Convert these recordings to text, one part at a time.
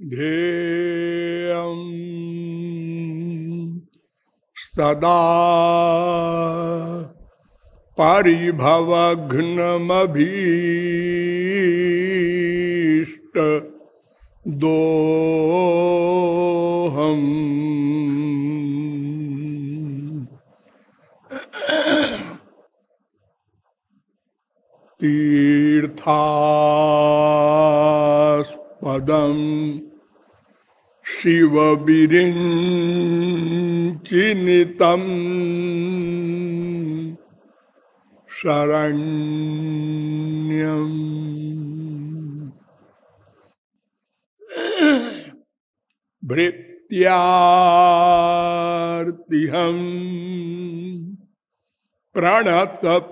ध्येयम् सदा परिभवघ्नमभीष्ट दोहम् तीर्थास्पदम् शिवविरिञ्चिनितम् शरण्यम् भृत्यार्तिहम् प्रणतपालभवा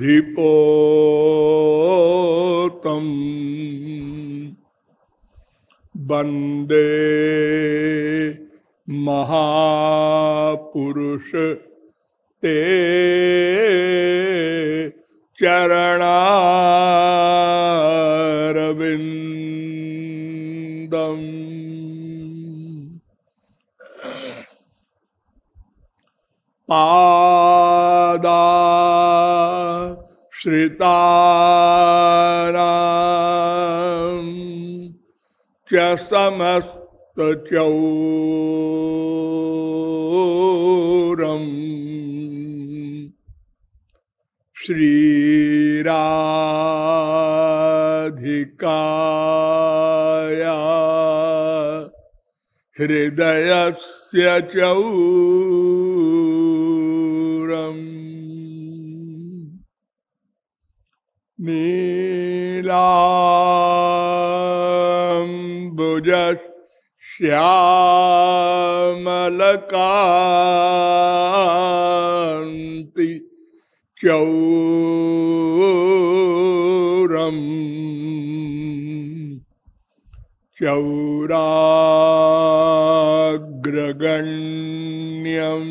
धिपोतम् वंदे महापुरुष ते चरणारविन्दम् पादा श्रिताराम् च समस्तचौरम् श्रीराधिकाया हृदयस्य चौरम्। नीलाम्बुज श्यामलकान्ति चौरम् चौराग्रगण्यम्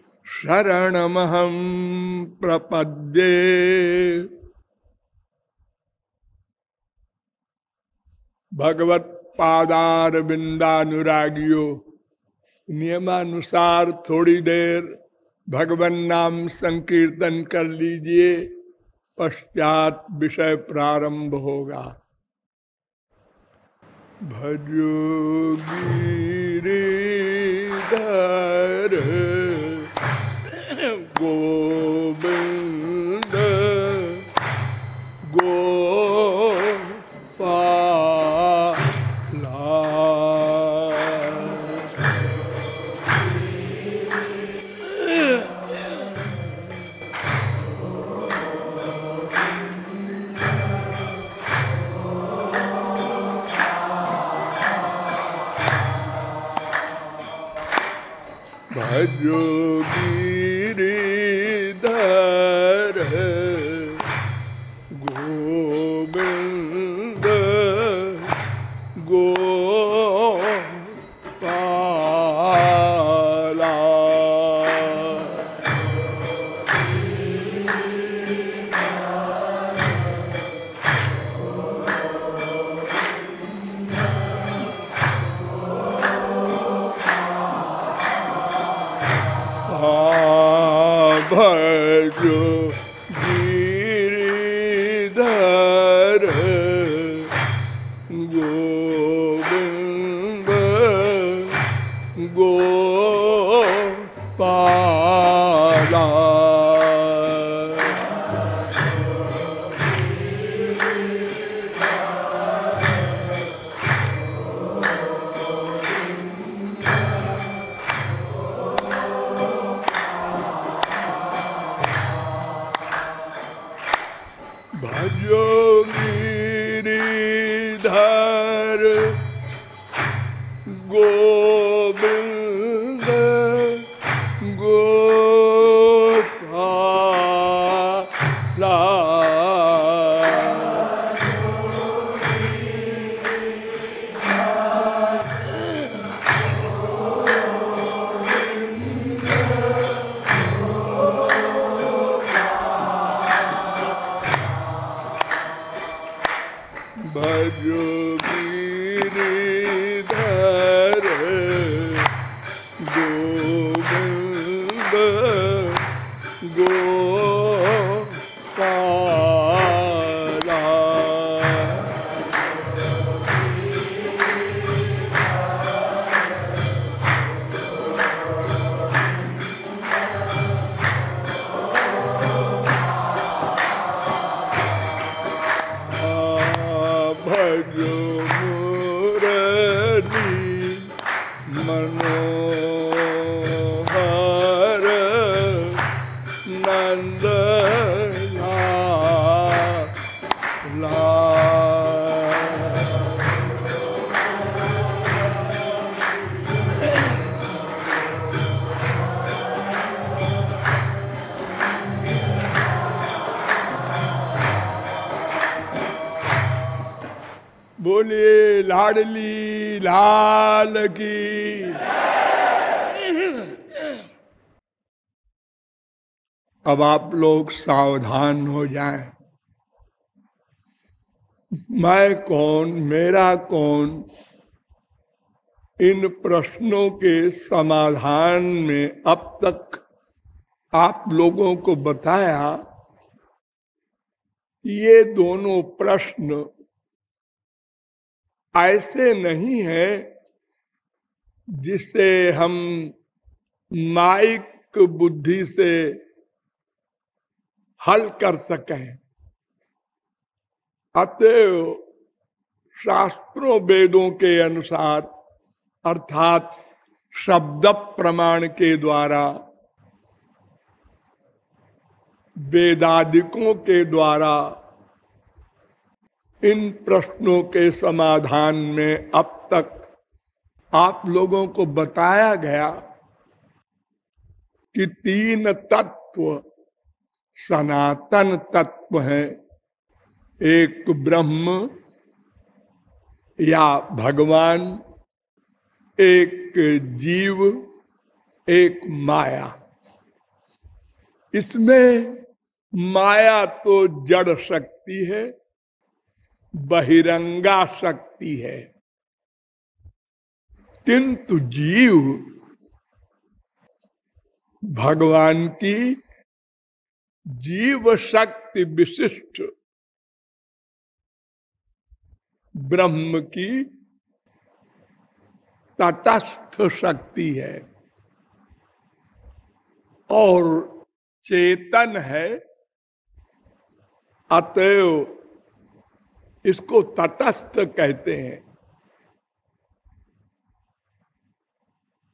शरणमहं प्रपद्ये। भगवत पादार बिंदानुरागियों नियमानुसार थोड़ी देर भगवान नाम संकीर्तन कर लीजिए, पश्चात विषय प्रारंभ होगा। भजो गिरिधर। Gobind. बोलिए लाडली, लाल की। अब आप लोग सावधान हो जाएँ। मैं कौन, मेरा कौन, इन प्रश्नों के समाधान में अब तक आप लोगों को बताया, ये दोनों प्रश्न ऐसे नहीं है जिससे हम माइक बुद्धि से हल कर सकें। अतएव शास्त्रों वेदों के अनुसार, अर्थात शब्द प्रमाण के द्वारा, वेदादिकों के द्वारा इन प्रश्नों के समाधान में अब तक आप लोगों को बताया गया कि तीन तत्व सनातन तत्व हैं। एक ब्रह्म, या भगवान, एक जीव, एक माया। इसमें माया तो जड़ शक्ति है बहिरंगा शक्ति है। किंतु जीव भगवान की जीव शक्ति विशिष्ट। ब्रह्म की तटस्थ शक्ति है। और चेतन है। अतएव इसको तटस्थ कहते हैं।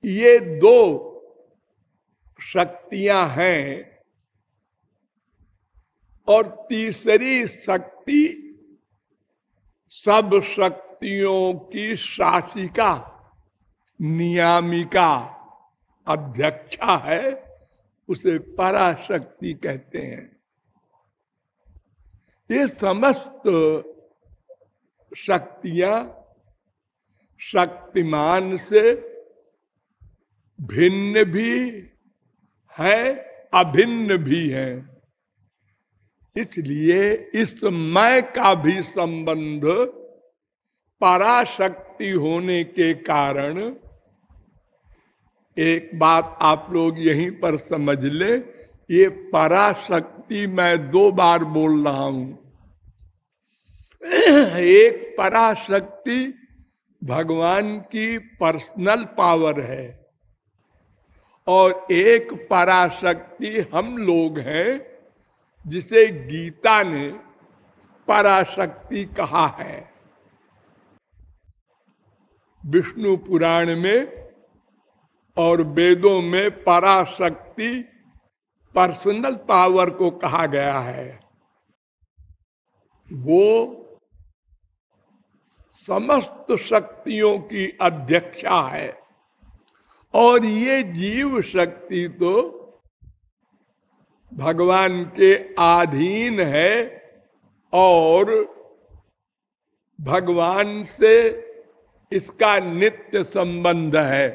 ये दो शक्तियाँ हैं और तीसरी शक्ति सब शक्तियों की शासिका, नियामिका अध्यक्षा है, उसे पराशक्ति कहते हैं। ये समस्त शक्तियाँ शक्तिमान से भिन्न भी है, अभिन्न भी है। इसलिए इस मैं का भी संबंध पराशक्ति होने के कारण, एक बात आप लोग यहीं पर समझ ले, ये पराशक्ति मैं दो बार बोल रहा हूँ। एक पराशक्ति भगवान की पर्सनल पावर है। और एक पराशक्ति हम लोग हैं, जिसे गीता ने पराशक्ति कहा है। विष्णु पुराण में और वेदों में पराशक्ति पर्सनल पावर को कहा गया है। वो समस्त शक्तियों की अध्यक्षा है। और ये जीव शक्ति तो भगवान के अधीन है और भगवान से इसका नित्य संबंध है।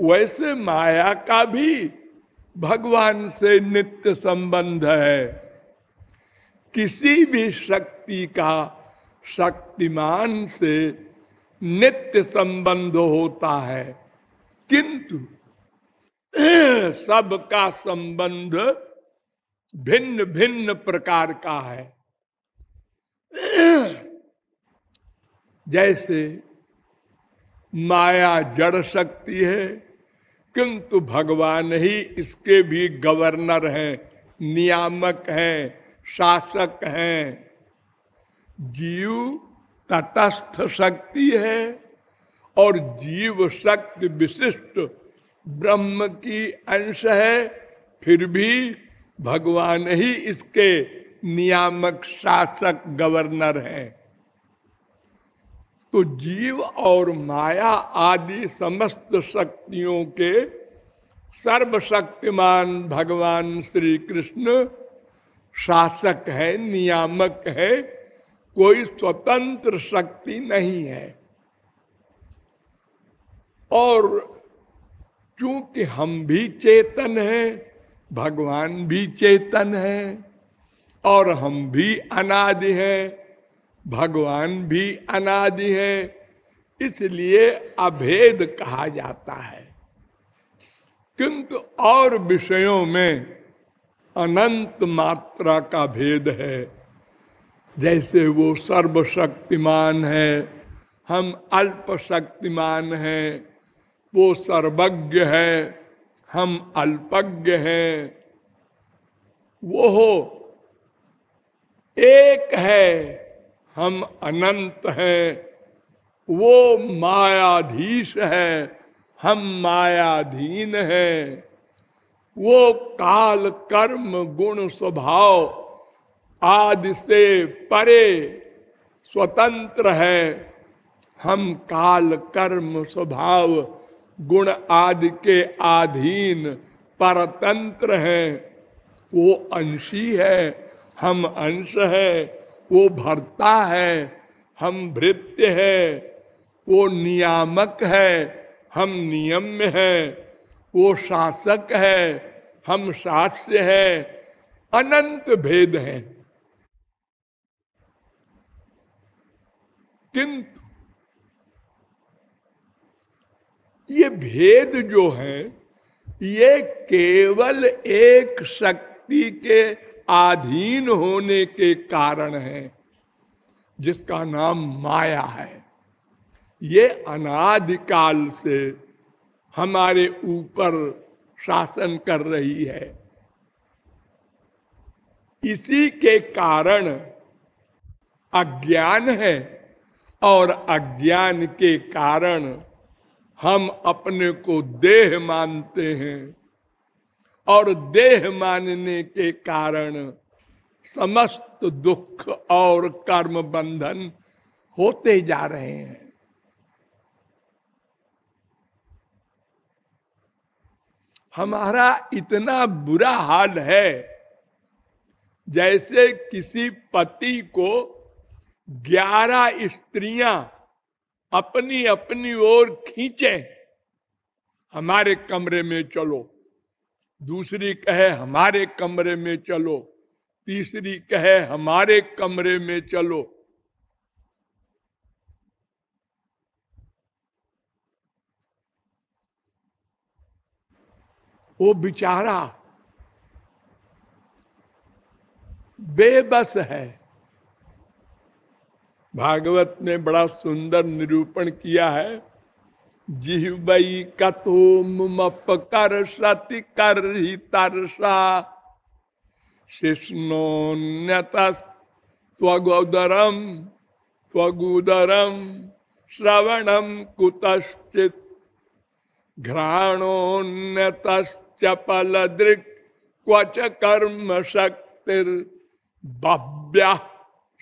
वैसे माया का भी भगवान से नित्य संबंध है। किसी भी शक्ति का शक्तिमान से नित्य संबंध होता है। किंतु, सबका संबंध भिन्न भिन्न प्रकार का है। जैसे, माया जड़ शक्ति है, किंतु भगवान ही इसके भी गवर्नर हैं, नियामक हैं, शासक हैं। जीव तटस्थ शक्ति है और जीव शक्ति विशिष्ट ब्रह्म की अंश है, फिर भी भगवान ही इसके नियामक शासक गवर्नर हैं। तो जीव और माया आदि समस्त शक्तियों के सर्वशक्तिमान भगवान श्री कृष्ण शासक है, नियामक है कोई स्वतंत्र शक्ति नहीं है। और क्योंकि हम भी चेतन हैं, भगवान भी चेतन है, और हम भी अनादि हैं, भगवान भी अनादि है, इसलिए अभेद कहा जाता है। किंतु और विषयों में अनंत मात्रा का भेद है। जैसे वो सर्वशक्तिमान है, हम अल्प शक्तिमान हैं, वो सर्वज्ञ है, हम अल्पज्ञ हैं। वो हो एक है, हम अनंत हैं। वो मायाधीश है, हम मायाधीन हैं। वो काल कर्म गुण स्वभाव आदि से परे स्वतंत्र है। हम काल, कर्म, स्वभाव, गुण आदि के अधीन परतंत्र हैं। वो अंशी है, हम अंश है, वो भरता है, हम भृत्य है, वो नियामक है, हम नियम में है, वो शासक है, हम शास्य है, अनंत भेद है। किंतु ये भेद जो है, ये केवल एक शक्ति के आधीन होने के कारण है, जिसका नाम माया है। ये अनादिकाल से हमारे ऊपर शासन कर रही है। इसी के कारण अज्ञान है। और अज्ञान के कारण हम अपने को देह मानते हैं। और देह मानने के कारण समस्त दुख और कर्म बंधन होते जा रहे हैं। हमारा इतना बुरा हाल है जैसे किसी पति को ग्यारह स्त्रियाँ अपनी अपनी ओर खींचे। हमारे कमरे में चलो। दूसरी कहे, हमारे कमरे में चलो। तीसरी कहे, हमारे कमरे में चलो। वो बिचारा बेबस है। भागवत ने बड़ा सुंदर निरूपण किया है। जिहबई कथो मुमप कर, सति कर ही तरसा। शिष्णोन्यतस्वगोदरम त्वगुदरम श्रवणम कुतश्चित। घ्राणोन्यतश्चपल दृक् क्वच कर्म शक्तिर बह्व्या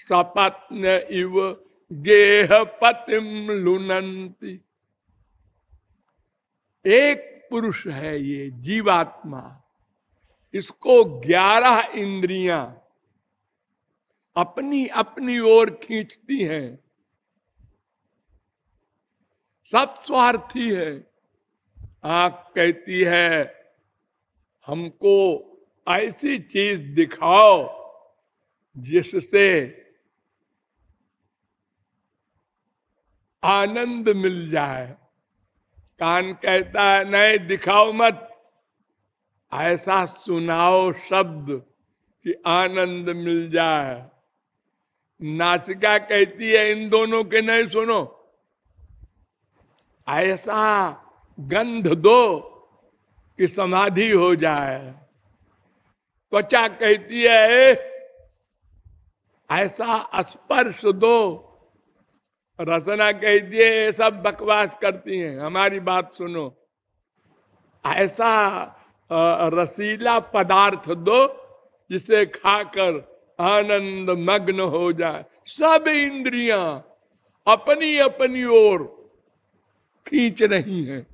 सपत्न इव गेह पतिम लुनंती एक पुरुष है ये, जीवात्मा। इसको ग्यारह इंद्रियाँ अपनी अपनी ओर खींचती हैं। सब स्वार्थी है। आँख कहती है, हमको ऐसी चीज़ दिखाओ, जिससे आनंद मिल जाए। कान कहता है, नहीं, दिखाओ मत। ऐसा सुनाओ शब्द कि आनंद मिल जाए। नासिका कहती है, इन दोनों के नहीं सुनो। ऐसा गंध दो कि समाधि हो जाए। त्वचा कहती है, ऐसा स्पर्श दो रचना कहती है ये सब बकवास करती हैं। हमारी बात सुनो। ऐसा रसीला पदार्थ दो, जिसे खाकर आनंद मग्न हो जाए। सब इंद्रिया अपनी अपनी ओर खींच रही हैं।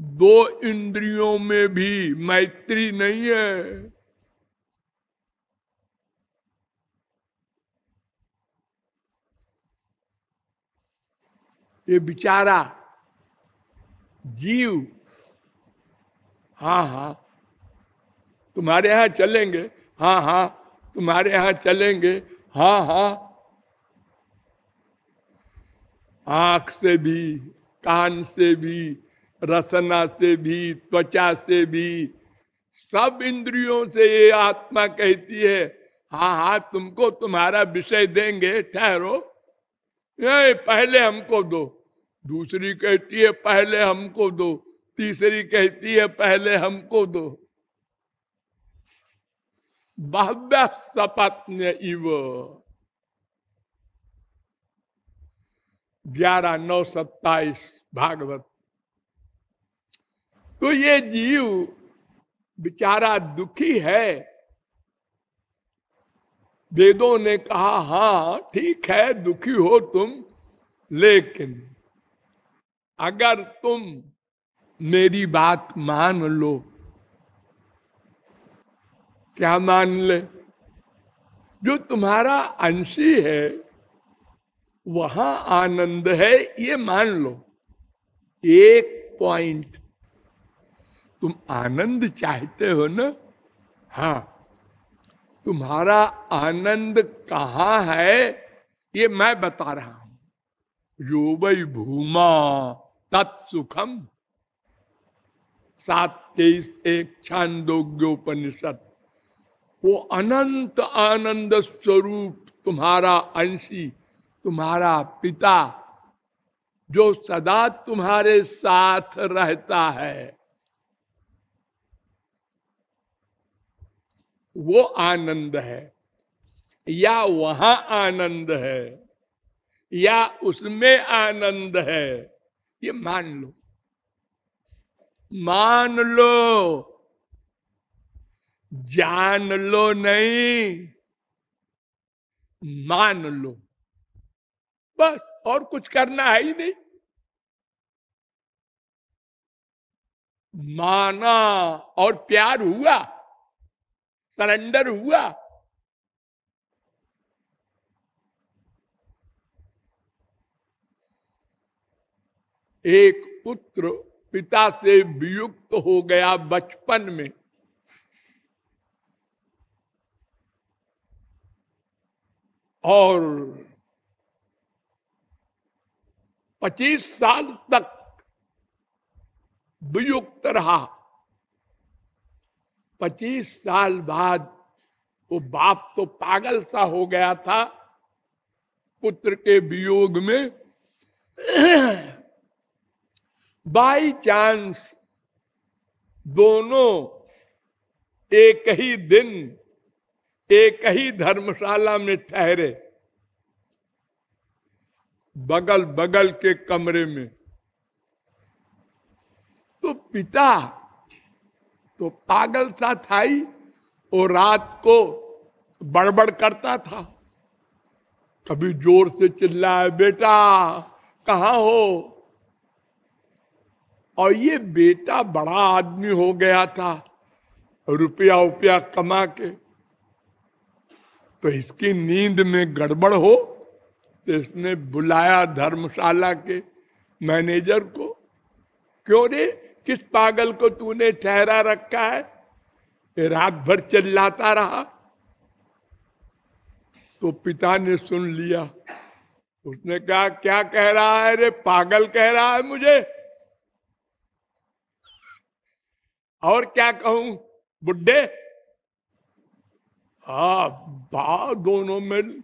दो इंद्रियों में भी मैत्री नहीं है। ये बिचारा जीव। हाँ हाँ। तुम्हारे यहाँ चलेंगे। हाँ हाँ। तुम्हारे यहाँ चलेंगे। हाँ हाँ। आँख से भी, कान से भी, रसना से भी, त्वचा से भी, सब इंद्रियों से ये आत्मा कहती है हाँ हाँ तुमको तुम्हारा विषय देंगे, ठहरो। ये पहले हमको दो। दूसरी कहती है, पहले हमको दो। तीसरी कहती है, पहले हमको दो। बाह्य सपत्न इव। ग्यारह, नौ, सत्ताईस, भागवत। तो ये जीव बेचारा दुखी है। वेदों ने कहा हाँ ठीक है, दुखी हो तुम, लेकिन अगर तुम मेरी बात मान लो, क्या मान ले? जो तुम्हारा अंशी है, वहाँ आनंद है, ये मान लो। एक पॉइंट तुम आनंद चाहते हो ना? हा। तुम्हारा आनंद कहा है, ये मैं बता रहा हूँ। यो वही भूमा। तत्सुखम। सात तेईस एक छांदोग्योपनिषद वो अनंत आनंद स्वरूप तुम्हारा अंशी, तुम्हारा पिता, जो सदा तुम्हारे साथ रहता है। वो आनंद है, या वहाँ आनंद है, या उसमें आनंद है। ये मान लो। मान लो। जान लो नहीं। मान लो। बस, और कुछ करना है ही नहीं। माना और प्यार हुआ, सरेंडर हुआ एक पुत्र पिता से वियुक्त हो गया बचपन में। और पच्चीस साल तक वियुक्त रहा। पच्चीस साल बाद वो बाप तो पागल सा हो गया था, पुत्र के वियोग में। बाई चांस दोनों एक ही दिन, एक ही धर्मशाला में ठहरे। बगल बगल के कमरे में। तो पिता तो पागल सा था ही और रात को बड़बड़ करता था। कभी ज़ोर से चिल्लाए बेटा, कहा हो? और ये बेटा बड़ा आदमी हो गया था, रुपया उपया कमा के। तो इसकी नींद में गड़बड़ हो तो इसने बुलाया धर्मशाला के मैनेजर को। क्यों रे? किस पागल को तूने ठहरा रखा है? रात भर चिल्लाता रहा। तो पिता ने सुन लिया। उसने कहा, क्या कह रहा है रे? पागल कह रहा है मुझे? और क्या कहूँ? बुढ़े? हा बा दोनों में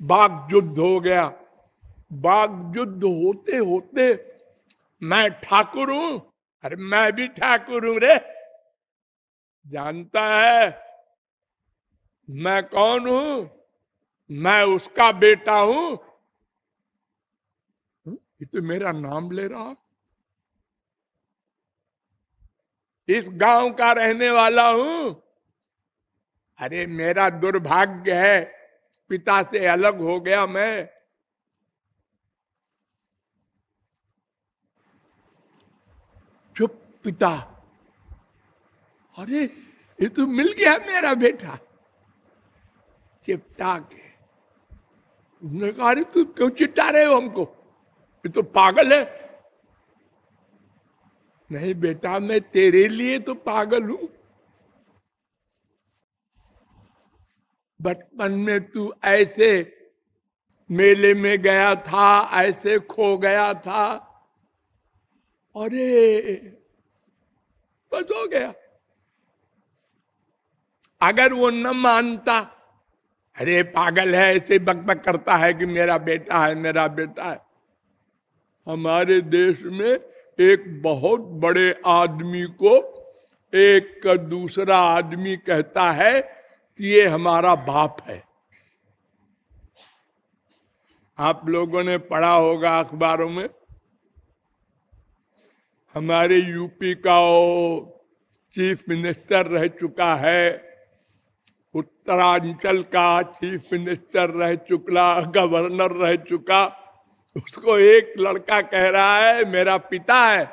बाघ युद्ध हो गया। बाघ युद्ध होते होते मैं ठाकुर हूँ। अरे मैं भी ठाकुर हूँ रे। जानता है मैं कौन हूँ? मैं उसका बेटा हूँ। ये तो मेरा नाम ले रहा इस गाँव का रहने वाला हूँ। अरे, मेरा दुर्भाग्य है, पिता से अलग हो गया मैं। चुप, पिता। अरे, ये तो मिल गया मेरा बेटा। चिपटा के। उसने कहा, अरे, तू क्यों चिट्टा रहे हो हमको? ये तो पागल है। नहीं बेटा, मैं तेरे लिए तो पागल हूँ। बचपन में तू ऐसे मेले में गया था, ऐसे खो गया था। अरे, बस हो गया। अगर वो न मानता, अरे पागल है, ऐसे बकबक करता है कि मेरा बेटा है, मेरा बेटा है। हमारे देश में एक बहुत बड़े आदमी को एक दूसरा आदमी कहता है कि ये हमारा बाप है। आप लोगों ने पढ़ा होगा अखबारों में, हमारे यूपी का वो चीफ मिनिस्टर रह चुका है, उत्तरांचल का चीफ मिनिस्टर रह चुका गवर्नर रह चुका उसको एक लड़का कह रहा है, मेरा पिता है।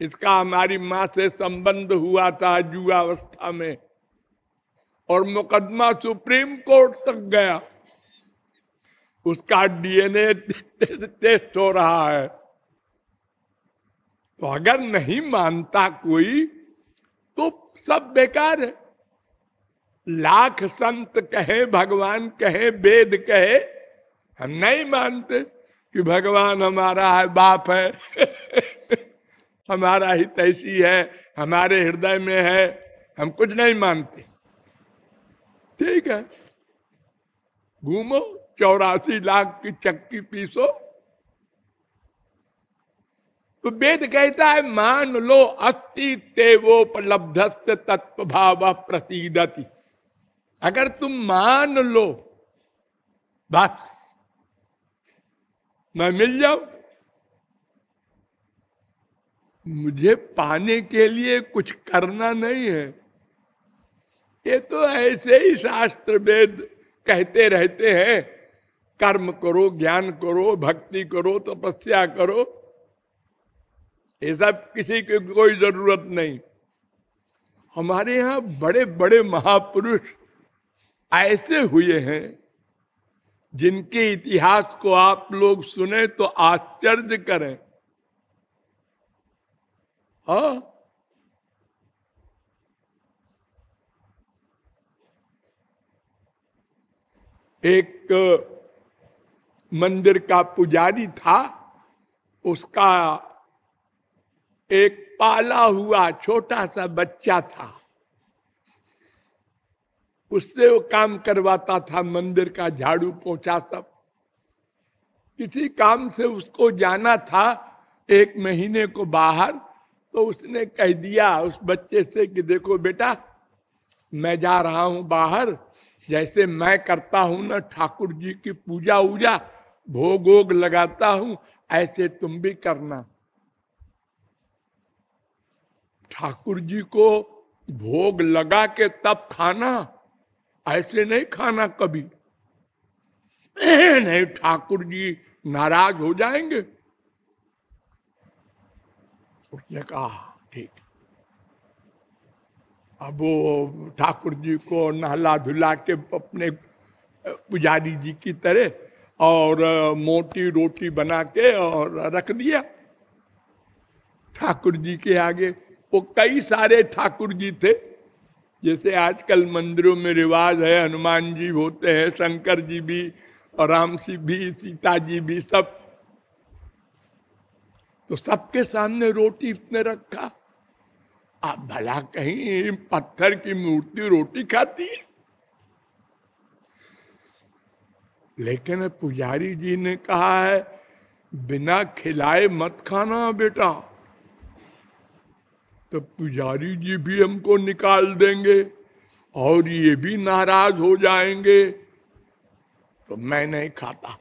इसका हमारी माँ से संबंध हुआ था युवावस्था में और मुकदमा सुप्रीम कोर्ट तक गया। उसका डीएनए टेस्ट हो रहा है। तो अगर नहीं मानता कोई तो सब बेकार है। लाख संत कहे, भगवान कहे, वेद कहे, हम नहीं मानते। कि भगवान हमारा है, बाप है। हमारा ही तैसी है, हमारे हृदय में है, हम कुछ नहीं मानते। ठीक है। घूमो, चौरासी लाख की चक्की पीसो। तो वेद कहता है, मान लो अस्थि तेवोपलब्ध से तत्व भाव प्रसिदति। अगर तुम मान लो, बस। मैं मिल जाऊँ? मुझे पाने के लिए कुछ करना नहीं है। ये तो ऐसे ही शास्त्र वेद कहते रहते हैं, कर्म करो, ज्ञान करो, भक्ति करो, तपस्या करो। ये सब किसी की कोई ज़रूरत नहीं। हमारे यहाँ बड़े बड़े महापुरुष ऐसे हुए हैं। जिनके इतिहास को आप लोग सुने तो आश्चर्य करें। हा। एक मंदिर का पुजारी था, उसका एक पाला हुआ, छोटा सा बच्चा था। उससे वो काम करवाता था, मंदिर का झाड़ू पोछा सब। किसी काम से उसको जाना था, एक महीने को बाहर तो उसने कह दिया उस बच्चे से कि देखो बेटा, मैं जा रहा हूँ बाहर, जैसे मैं करता हूँ ना, ठाकुर जी की पूजा उजा, भोग वोग लगाता हूँ, ऐसे तुम भी करना। ठाकुर जी को भोग लगा के तब खाना ऐसे नहीं खाना कभी। नहीं, ठाकुर जी नाराज़ हो जाएँगे। उसने कहा, ठीक। अब वो ठाकुर जी को नहला धुला के अपने पुजारी जी की तरह और मोटी रोटी बना के और रख दिया। ठाकुर जी के आगे वो कई सारे ठाकुर जी थे। जैसे आजकल मंदिरों में रिवाज है, हनुमान जी होते हैं, शंकर जी भी और राम सी भी, सीता जी भी, सब। तो सबके सामने रोटी इतने रखा। आप भला कहीं पत्थर की मूर्ति रोटी खाती है। लेकिन पुजारी जी ने कहा है, बिना खिलाए मत खाना बेटा। तो पुजारी जी भी हमको निकाल देंगे और ये भी नाराज़ हो जाएँगे। तो मैं नहीं खाता।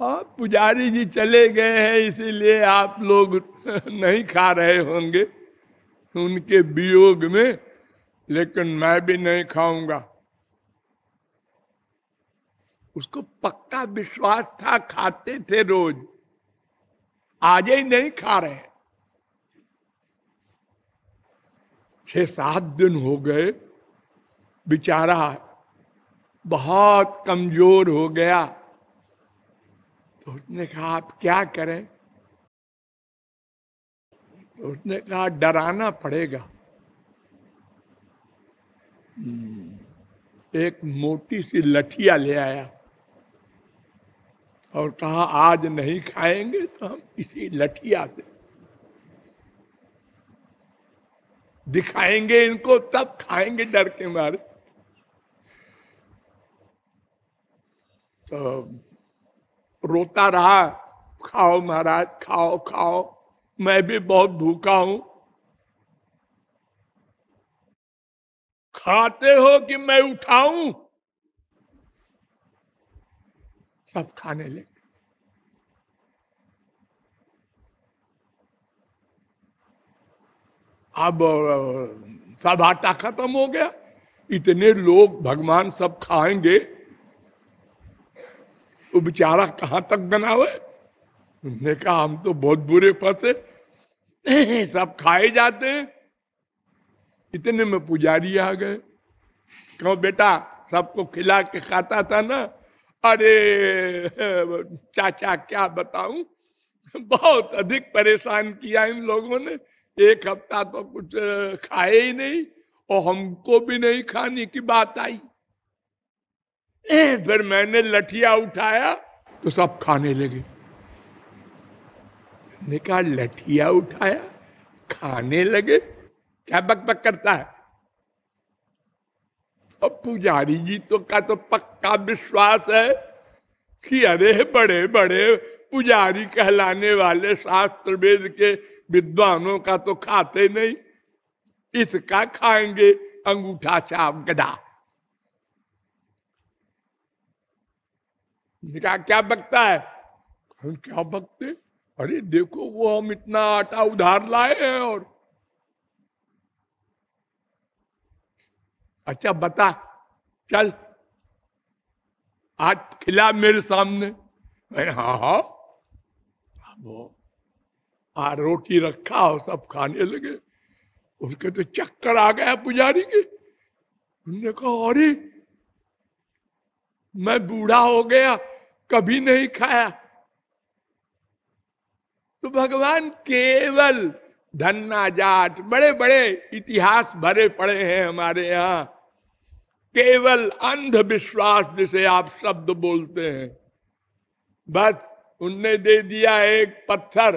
हाँ पुजारी जी चले गए हैं, इसीलिए आप लोग नहीं खा रहे होंगे उनके वियोग में, लेकिन मैं भी नहीं खाऊँगा। उसको पक्का विश्वास था, खाते थे रोज। आज ही नहीं खा रहे छह सात दिन हो गए। बेचारा बहुत कमज़ोर हो गया। तो उसने कहा आप क्या करें? तो उसने कहा डराना पड़ेगा। हम्म, एक मोटी सी लठिया ले आया और कहा आज नहीं खाएँगे तो हम इसी लठिया से दिखाएँगे इनको, तब खाएँगे डर के मारे। तो रोता रहा, खाओ महाराज, खाओ खाओ, मैं भी बहुत भूखा हूँ। खाते हो कि मैं उठाऊं? सब खाने लगे। अब सब आटा खत्म हो गया। इतने लोग भगवान सब खाएँगे। वो बेचारा कहाँ तक बना उन्होंने कहा, हम तो बहुत बुरे फंसे सब खाए जाते हैं। इतने में पुजारी आ गए। कहो, बेटा, सबको खिला के खाता था ना? अरे, चाचा, क्या बताऊँ? बहुत अधिक परेशान किया इन लोगों ने। एक हफ़्ता तो कुछ खाए ही नहीं और हमको भी नहीं खाने की बात आई। फिर मैंने लठिया उठाया तो सब खाने लगे। कहा, लठिया उठाया, खाने लगे, क्या बक बक करता है? अब पुजारी जी तो का तो पक्का विश्वास है कि अरे बड़े बड़े पुजारी कहलाने वाले शास्त्र वेद के विद्वानों का तो खाते नहीं। इसका खाएँगे अंगूठा चाप गदा। कहा क्या बकता है? हम क्या बकते? अरे देखो, वो हम इतना आटा उधार लाए हैं और। अच्छा बता, चल। आज खिला मेरे सामने। हाँ हाँ। वो आ रोटी रखा और सब खाने लगे। उसके तो चक्कर आ गया पुजारी के। उन्होंने कहा अरे मैं बूढ़ा हो गया, कभी नहीं खाया। तो भगवान केवल धन्ना जाट बड़े बड़े इतिहास भरे पड़े हैं हमारे यहाँ। केवल अंधविश्वास जिसे आप शब्द बोलते हैं। बस उनने दे दिया एक पत्थर।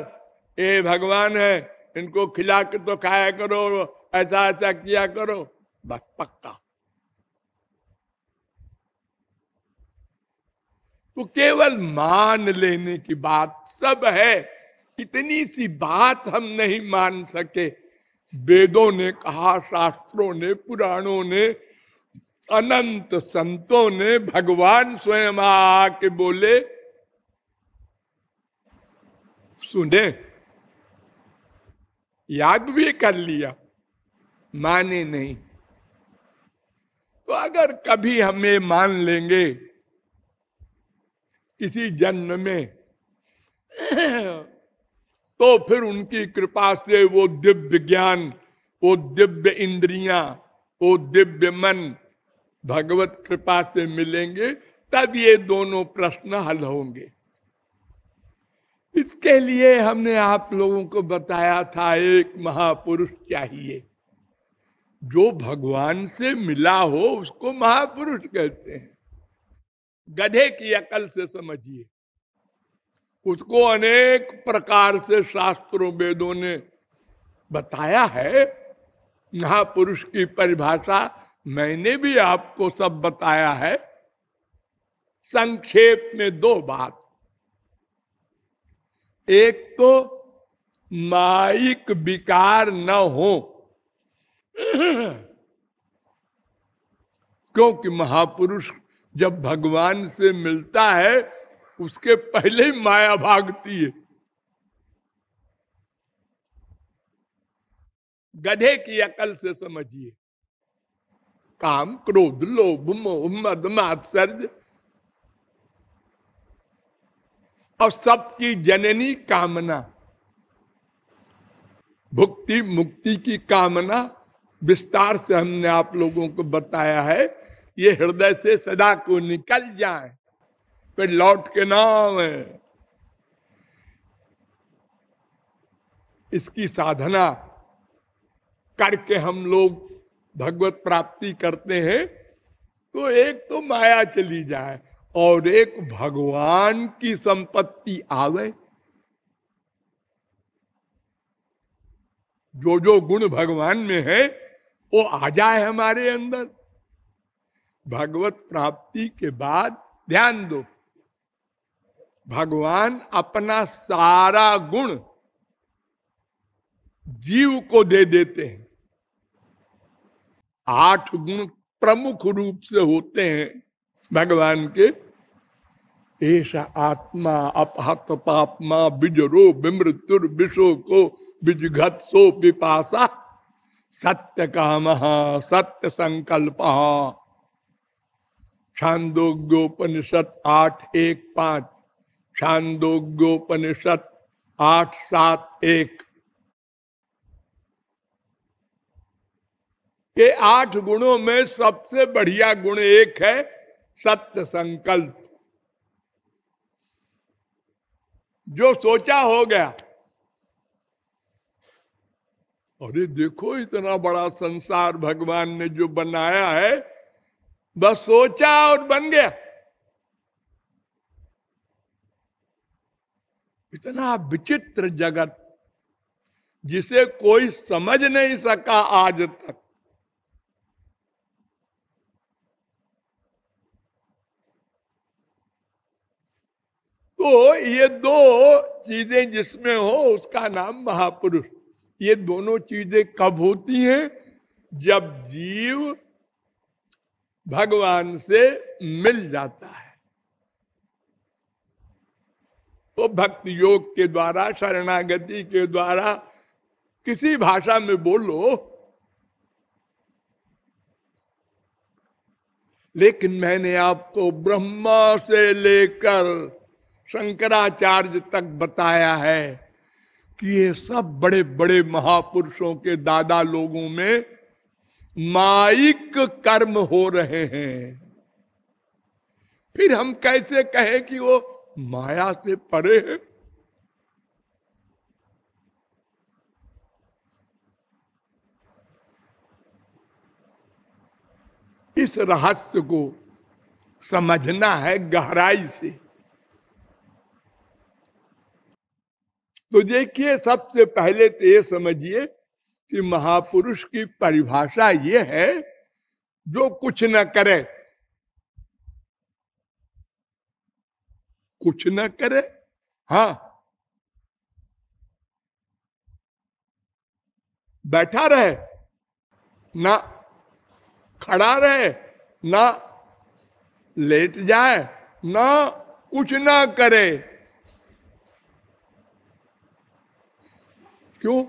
ये भगवान है, इनको खिला के तो खाया करो, ऐसा ऐसा किया करो। बस पक्का। वो केवल मान लेने की बात सब है, इतनी सी बात हम नहीं मान सके। वेदों ने कहा, शास्त्रों ने, पुराणों ने, अनंत संतों ने, भगवान स्वयं आके बोले सुने? याद भी कर लिया। माने नहीं। तो अगर कभी हमें मान लेंगे, किसी जन्म में तो फिर उनकी कृपा से वो दिव्य ज्ञान, वो दिव्य इंद्रिया, वो दिव्य मन, भगवत कृपा से मिलेंगे, तब ये दोनों प्रश्न हल होंगे। इसके लिए हमने आप लोगों को बताया था, एक महापुरुष चाहिए। जो भगवान से मिला हो, उसको महापुरुष कहते हैं। गधे की अकल से समझिए। उसको अनेक प्रकार से शास्त्रों वेदों ने बताया है। महापुरुष की परिभाषा मैंने भी आपको सब बताया है। संक्षेप में दो बात। एक तो माइक विकार न हो, क्योंकि महापुरुष जब भगवान से मिलता है, उसके पहले ही माया भागती है। गधे की अकल से समझिए। काम क्रोध, लोभ, मोह, मद, मात्सर्य और सबकी जननी कामना। भुक्ति मुक्ति की कामना विस्तार से हमने आप लोगों को बताया है। ये हृदय से सदा को निकल जाए, फिर लौट के नाम है इसकी साधना करके हम लोग भगवत प्राप्ति करते हैं तो एक तो माया चली जाए और एक भगवान की संपत्ति आवे जो जो गुण भगवान में है, वो आ जाए हमारे अंदर। भगवत प्राप्ति के बाद ध्यान दो। भगवान अपना सारा गुण जीव को दे देते हैं। आठ गुण प्रमुख रूप से होते हैं भगवान के। ऐसा आत्मा अपहत पापमा बिजरो विमृत्युर विशो को बिजघत सो पिपासा। सत्य काम, सत्य संकल्प। छांदोग्योपनिषद आठ एक पाँच। छांदोग्योपनिषद आठ सात एक। ये आठ गुणों में सबसे बढ़िया गुण एक है सत्य संकल्प। जो सोचा हो गया। अरे देखो इतना बड़ा संसार भगवान ने जो बनाया है, बस सोचा और बन गया। इतना विचित्र जगत, जिसे कोई समझ नहीं सका आज तक। तो ये दो चीज़ें जिसमें हो, उसका नाम महापुरुष। ये दोनों चीज़ें कब होती हैं? जब जीव भगवान से मिल जाता है। तो भक्त योग के द्वारा, शरणागति के द्वारा किसी भाषा में बोलो। लेकिन मैंने आपको ब्रह्मा से लेकर शंकराचार्य तक बताया है कि ये सब बड़े बड़े महापुरुषों के दादा लोगों में माइक कर्म हो रहे हैं। फिर हम कैसे कहें कि वो माया से परे है? इस रहस्य को समझना है गहराई से। तो देखिए, सबसे पहले तो ये समझिए कि महापुरुष की परिभाषा ये है, जो कुछ न करे। कुछ न करे? हाँ। बैठा रहे? ना। खड़ा रहे? ना। लेट जाए? ना। कुछ ना करे। क्यों?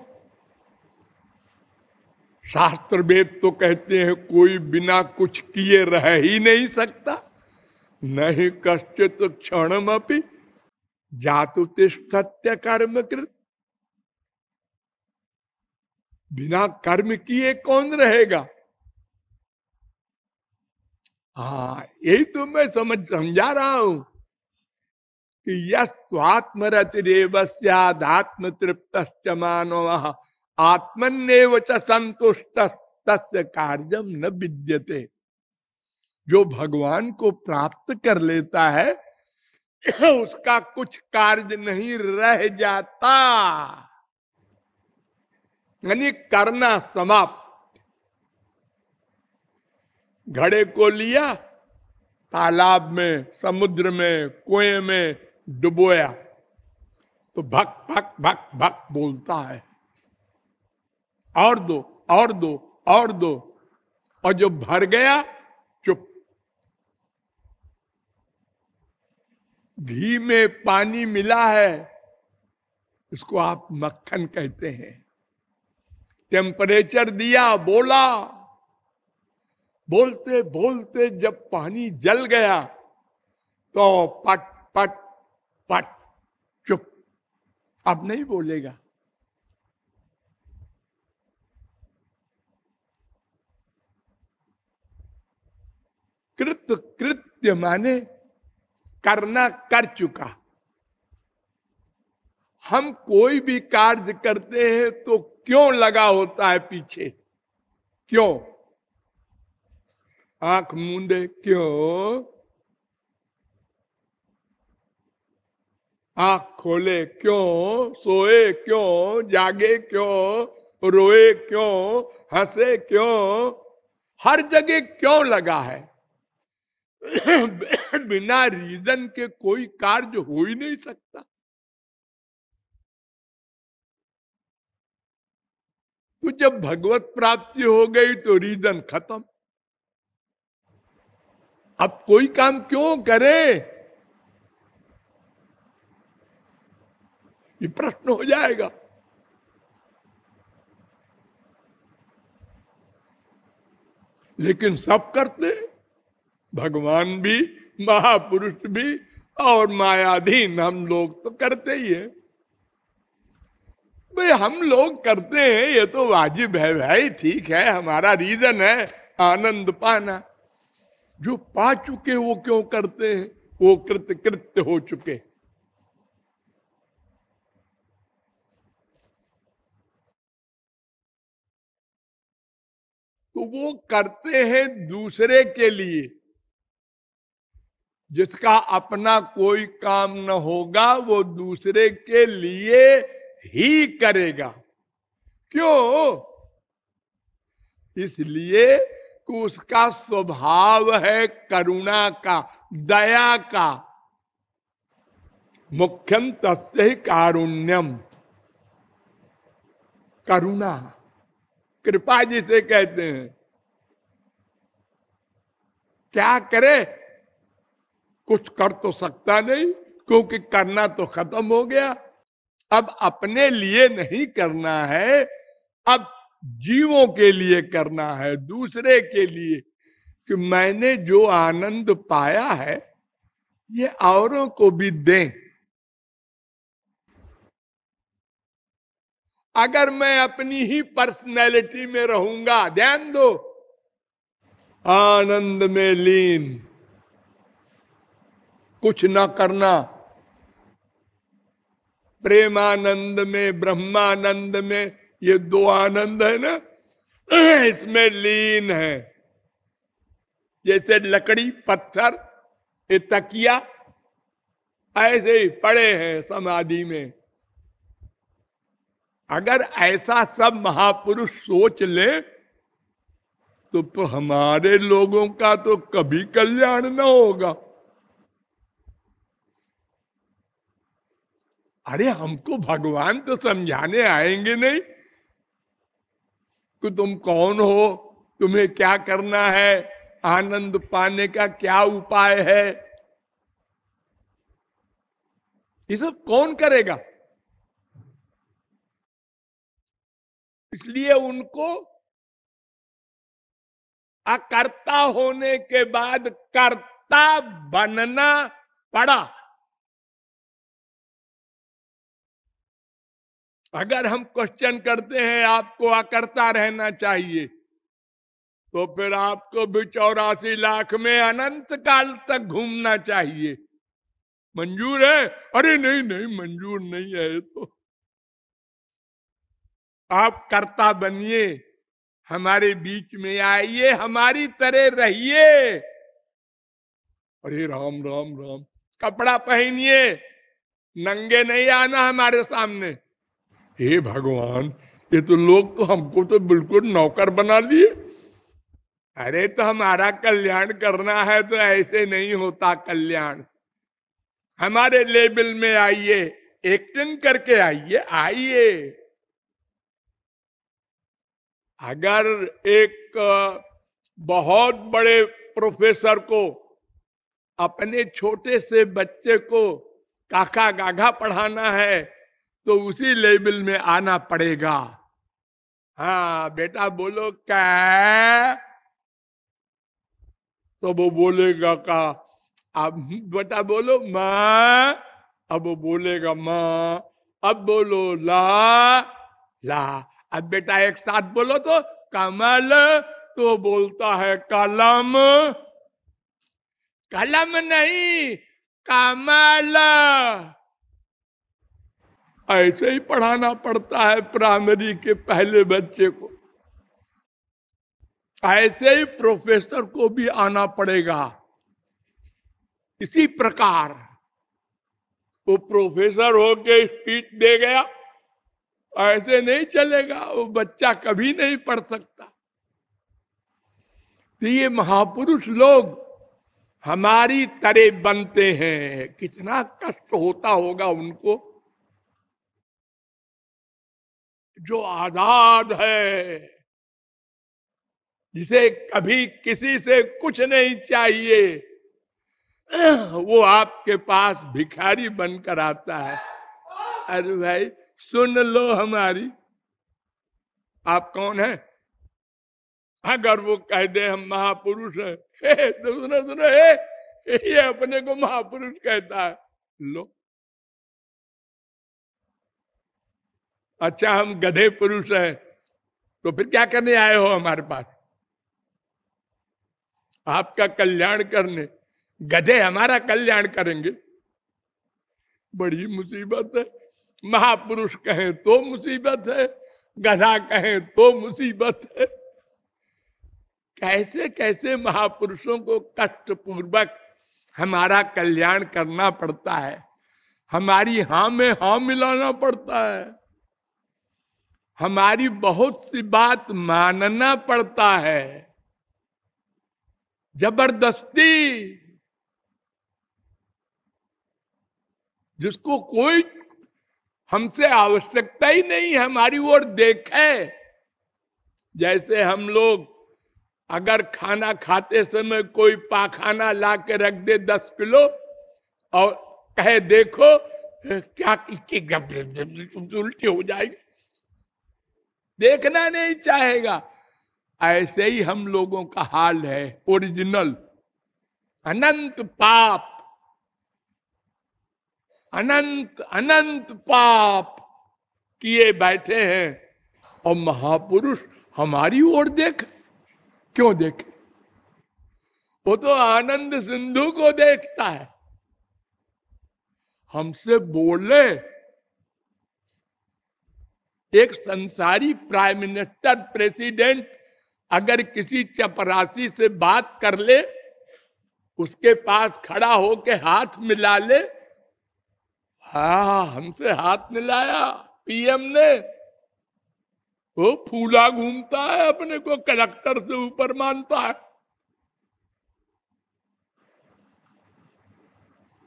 शास्त्र वेद तो कहते हैं, कोई बिना कुछ किए रह ही नहीं सकता। नहीं कष्ट तो क्षण अपी जातु तिष्ठत्य कर्म कृत। बिना कर्म किए कौन रहेगा? हाँ यही तो मैं समझ, समझा रहा हूँ। यस्वात्मरतिरेव सदात्म तृप्त मानव। आत्मन्यव च संतुष्ट तस्य न विद्यते। जो भगवान को प्राप्त कर लेता है, उसका कुछ कार्य नहीं रह जाता। यानी करना समाप्त। घड़े को लिया, तालाब में, समुद्र में, कुएँ में डुबोया। तो भक भक भक भक बोलता है। और दो और दो और दो। और जो भर गया, चुप। घी में पानी मिला है, इसको आप मक्खन कहते हैं। टेम्परेचर दिया, बोला। बोलते बोलते जब पानी जल गया तो पट पट पट चुप। अब नहीं बोलेगा। कृत कृत्य माने करना कर चुका। हम कोई भी कार्य करते हैं तो क्यों लगा होता है पीछे? क्यों? आँख मूंदे क्यों? आँख खोले क्यों, सोए क्यों, जागे क्यों, रोए क्यों, हंसे क्यों, हर जगह क्यों लगा है? बिना रीजन के कोई कार्य हो ही नहीं सकता। तो जब भगवत प्राप्ति हो गई तो रीजन खत्म। अब कोई काम क्यों करे? ये प्रश्न हो जाएगा। लेकिन सब करते, भगवान भी, महापुरुष भी, और मायाधीन हम लोग तो करते ही है। भाई, हम लोग करते हैं, ये तो वाजिब है भाई, ठीक है, हमारा रीजन है, आनंद पाना। जो पा चुके वो क्यों करते हैं? वो कृत कृत्य हो चुके तो वो करते हैं दूसरे के लिए। जिसका अपना कोई काम न होगा, वो दूसरे के लिए ही करेगा। क्यों? इसलिए कि उसका स्वभाव है करुणा का, दया का। मुख्यम तस्य कारुण्यम करुणा। कृपा जिसे कहते हैं। क्या करे? कुछ कर तो सकता नहीं, क्योंकि करना तो खत्म हो गया। अब अपने लिए नहीं करना है, अब जीवों के लिए करना है, दूसरे के लिए। कि मैंने जो आनंद पाया है, ये औरों को भी दें। अगर मैं अपनी ही पर्सनैलिटी में रहूँगा, ध्यान दो। आनंद में लीन। कुछ ना करना। प्रेमानंद में, ब्रह्मानंद में, ये दो आनंद है ना, इसमें लीन है। जैसे लकड़ी, पत्थर, ये तकिया, ऐसे ही पड़े हैं समाधि में। अगर ऐसा सब महापुरुष सोच ले तो, तो हमारे लोगों का तो कभी कल्याण न होगा। अरे हमको भगवान तो समझाने आएँगे नहीं? कि तुम कौन हो? तुम्हें क्या करना है? आनंद पाने का क्या उपाय है? ये सब कौन करेगा? इसलिए उनको अकर्ता होने के बाद कर्ता बनना पड़ा। अगर हम क्वेश्चन करते हैं, आपको अकर्ता रहना चाहिए तो फिर आपको भी चौरासी लाख में अनंत काल तक घूमना चाहिए। मंजूर है? अरे नहीं नहीं, मंजूर नहीं है तो। आप कर्ता बनिए, हमारे बीच में आइए, हमारी तरह रहिए। अरे राम राम राम, कपड़ा पहनिए, नंगे नहीं आना हमारे सामने। हे भगवान, ये तो लोग तो हमको तो बिल्कुल नौकर बना लिए अरे तो हमारा कल्याण करना है तो ऐसे नहीं होता कल्याण। हमारे लेबल में आइए एक्टिंग करके आइए आइए। अगर एक बहुत बड़े प्रोफेसर को, अपने छोटे से बच्चे को काका गाघा पढ़ाना है तो उसी लेवल में आना पड़ेगा। हाँ बेटा बोलो, क्या? तो वो बोलेगा का, अब बेटा बोलो, माँ। अब वो बोलेगा, माँ। अब बोलो, ला। ला। अब बेटा एक साथ बोलो तो कमल तो बोलता है कलम। कलम नहीं, कमल। ऐसे ही पढ़ाना पड़ता है प्राइमरी के पहले बच्चे को। ऐसे ही प्रोफेसर को भी आना पड़ेगा। इसी प्रकार वो प्रोफेसर होके स्पीच दे गया। ऐसे नहीं चलेगा, वो बच्चा कभी नहीं पढ़ सकता। तो ये महापुरुष लोग हमारी तरह बनते हैं, कितना कष्ट होता होगा उनको। जो आज़ाद है, जिसे कभी किसी से कुछ नहीं चाहिए, वो आपके पास भिखारी बनकर आता है। अरे भाई सुन लो हमारी। आप कौन है? अगर वो कह दे हम महापुरुष है। तो सुनो सुनो हे, ये अपने को महापुरुष कहता है। लो। अच्छा हम गधे पुरुष है तो फिर क्या करने आए हो हमारे पास? आपका कल्याण करने। गधे हमारा कल्याण करेंगे। बड़ी मुसीबत है। महापुरुष कहें तो मुसीबत है, गधा कहें तो मुसीबत है। कैसे कैसे महापुरुषों को कष्ट पूर्वक हमारा कल्याण करना पड़ता है, हमारी हा में हा मिलाना पड़ता है, हमारी बहुत सी बात मानना पड़ता है। ज़बरदस्ती, जिसको कोई हमसे आवश्यकता ही नहीं, हमारी ओर देखे। जैसे हम लोग अगर खाना खाते समय कोई पाखाना ला के रख दे दस किलो और कहे, देखो, क्या उल्टी हो जाएगी। देखना नहीं चाहेगा। ऐसे ही हम लोगों का हाल है, ओरिजिनल। अनंत पाप। अनंत अनंत पाप किए बैठे हैं और महापुरुष हमारी ओर देख, क्यों देखे? वो तो आनंद सिंधु को देखता है। हमसे बोले, एक संसारी प्राइम मिनिस्टर प्रेसिडेंट अगर किसी चपरासी से बात कर ले, उसके पास खड़ा होके हाथ मिला ले हा, हमसे हाथ मिलाया। पीएम ने। वो फूला घूमता है, अपने को कलेक्टर से ऊपर मानता है।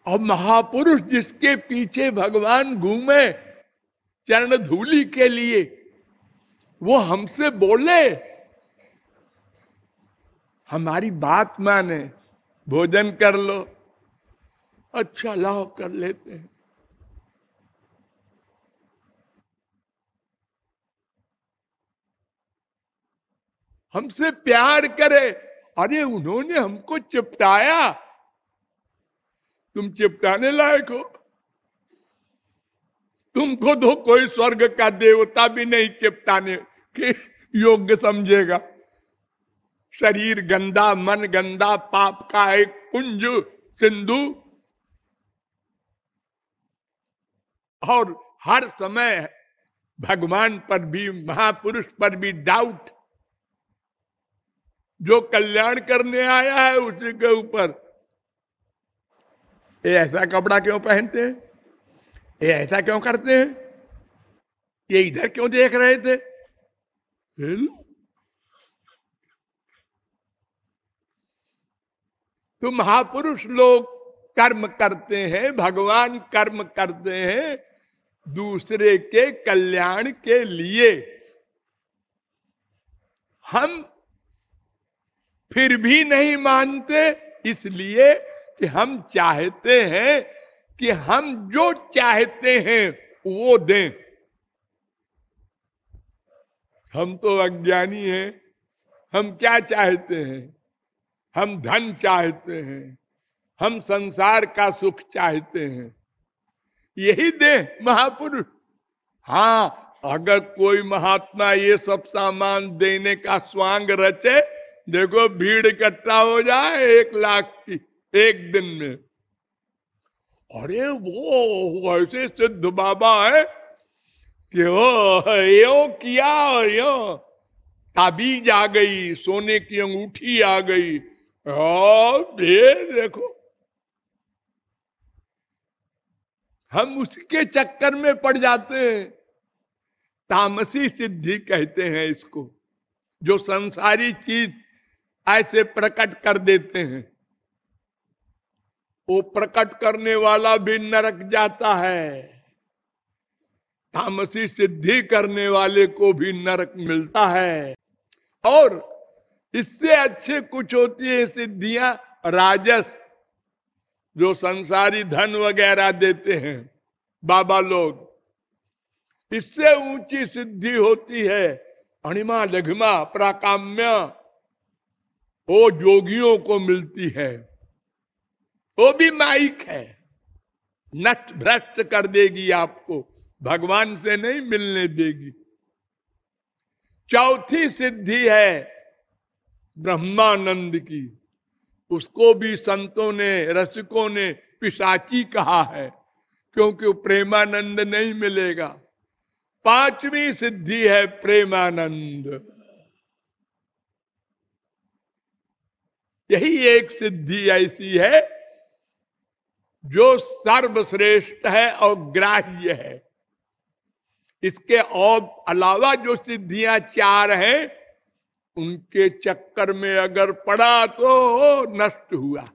और महापुरुष जिसके पीछे भगवान घूमे चरण धूली के लिए, वो हमसे बोले, हमारी बात माने, भोजन कर लो अच्छा लाओ, कर लेते हैं। हमसे प्यार करे। अरे, उन्होंने हमको चिपटाया। तुम चिपटाने लायक हो। तुमको तो कोई स्वर्ग का देवता भी नहीं चिपटाने के योग्य समझेगा। शरीर गंदा, मन गंदा, पाप का एक कुंज सिंधु। और हर समय भगवान पर भी, महापुरुष पर भी डाउट जो कल्याण करने आया है उसी के ऊपर। ये ऐसा कपड़ा क्यों पहनते हैं? ये ऐसा क्यों करते हैं? ये इधर क्यों देख रहे थे? तो महापुरुष लोग कर्म करते हैं, भगवान कर्म करते हैं दूसरे के कल्याण के लिए। हम फिर भी नहीं मानते, इसलिए कि हम चाहते हैं कि हम जो चाहते हैं वो दें। हम तो अज्ञानी हैं, हम क्या चाहते हैं? हम धन चाहते हैं, हम संसार का सुख चाहते हैं। यही दे महापुरुष। हाँ अगर कोई महात्मा ये सब सामान देने का स्वांग रचे देखो, भीड़ इकट्ठा हो जाए एक लाख की, एक दिन में। अरे, वो ऐसे सिद्ध बाबा है कि वो यो किया और यो। ताबीज आ गई, सोने की अंगूठी आ गई। और देखो, हम उसके चक्कर में पड़ जाते हैं। तामसी सिद्धि कहते हैं इसको, जो संसारी चीज़ ऐसे प्रकट कर देते हैं। वो प्रकट करने वाला भी नरक जाता है। तामसी सिद्धि करने वाले को भी नरक मिलता है। और इससे अच्छे कुछ होती है सिद्धियाँ राजस, जो संसारी धन वगैरह देते हैं, बाबा लोग। इससे ऊँची सिद्धि होती है। अणिमा, लघिमा, प्राकाम्य वो जोगियों को मिलती है। वो भी माइक है। नष्ट भ्रष्ट कर देगी आपको। भगवान से नहीं मिलने देगी। चौथी सिद्धि है ब्रह्मानंद की। उसको भी संतों ने, रसिकों ने पिशाची कहा है, क्योंकि प्रेमानंद नहीं मिलेगा। पांचवी सिद्धि है प्रेमानंद। यही एक सिद्धि ऐसी है जो सर्वश्रेष्ठ है और ग्राह्य है। इसके और अलावा जो सिद्धियाँ चार हैं, उनके चक्कर में अगर पड़ा तो नष्ट हुआ।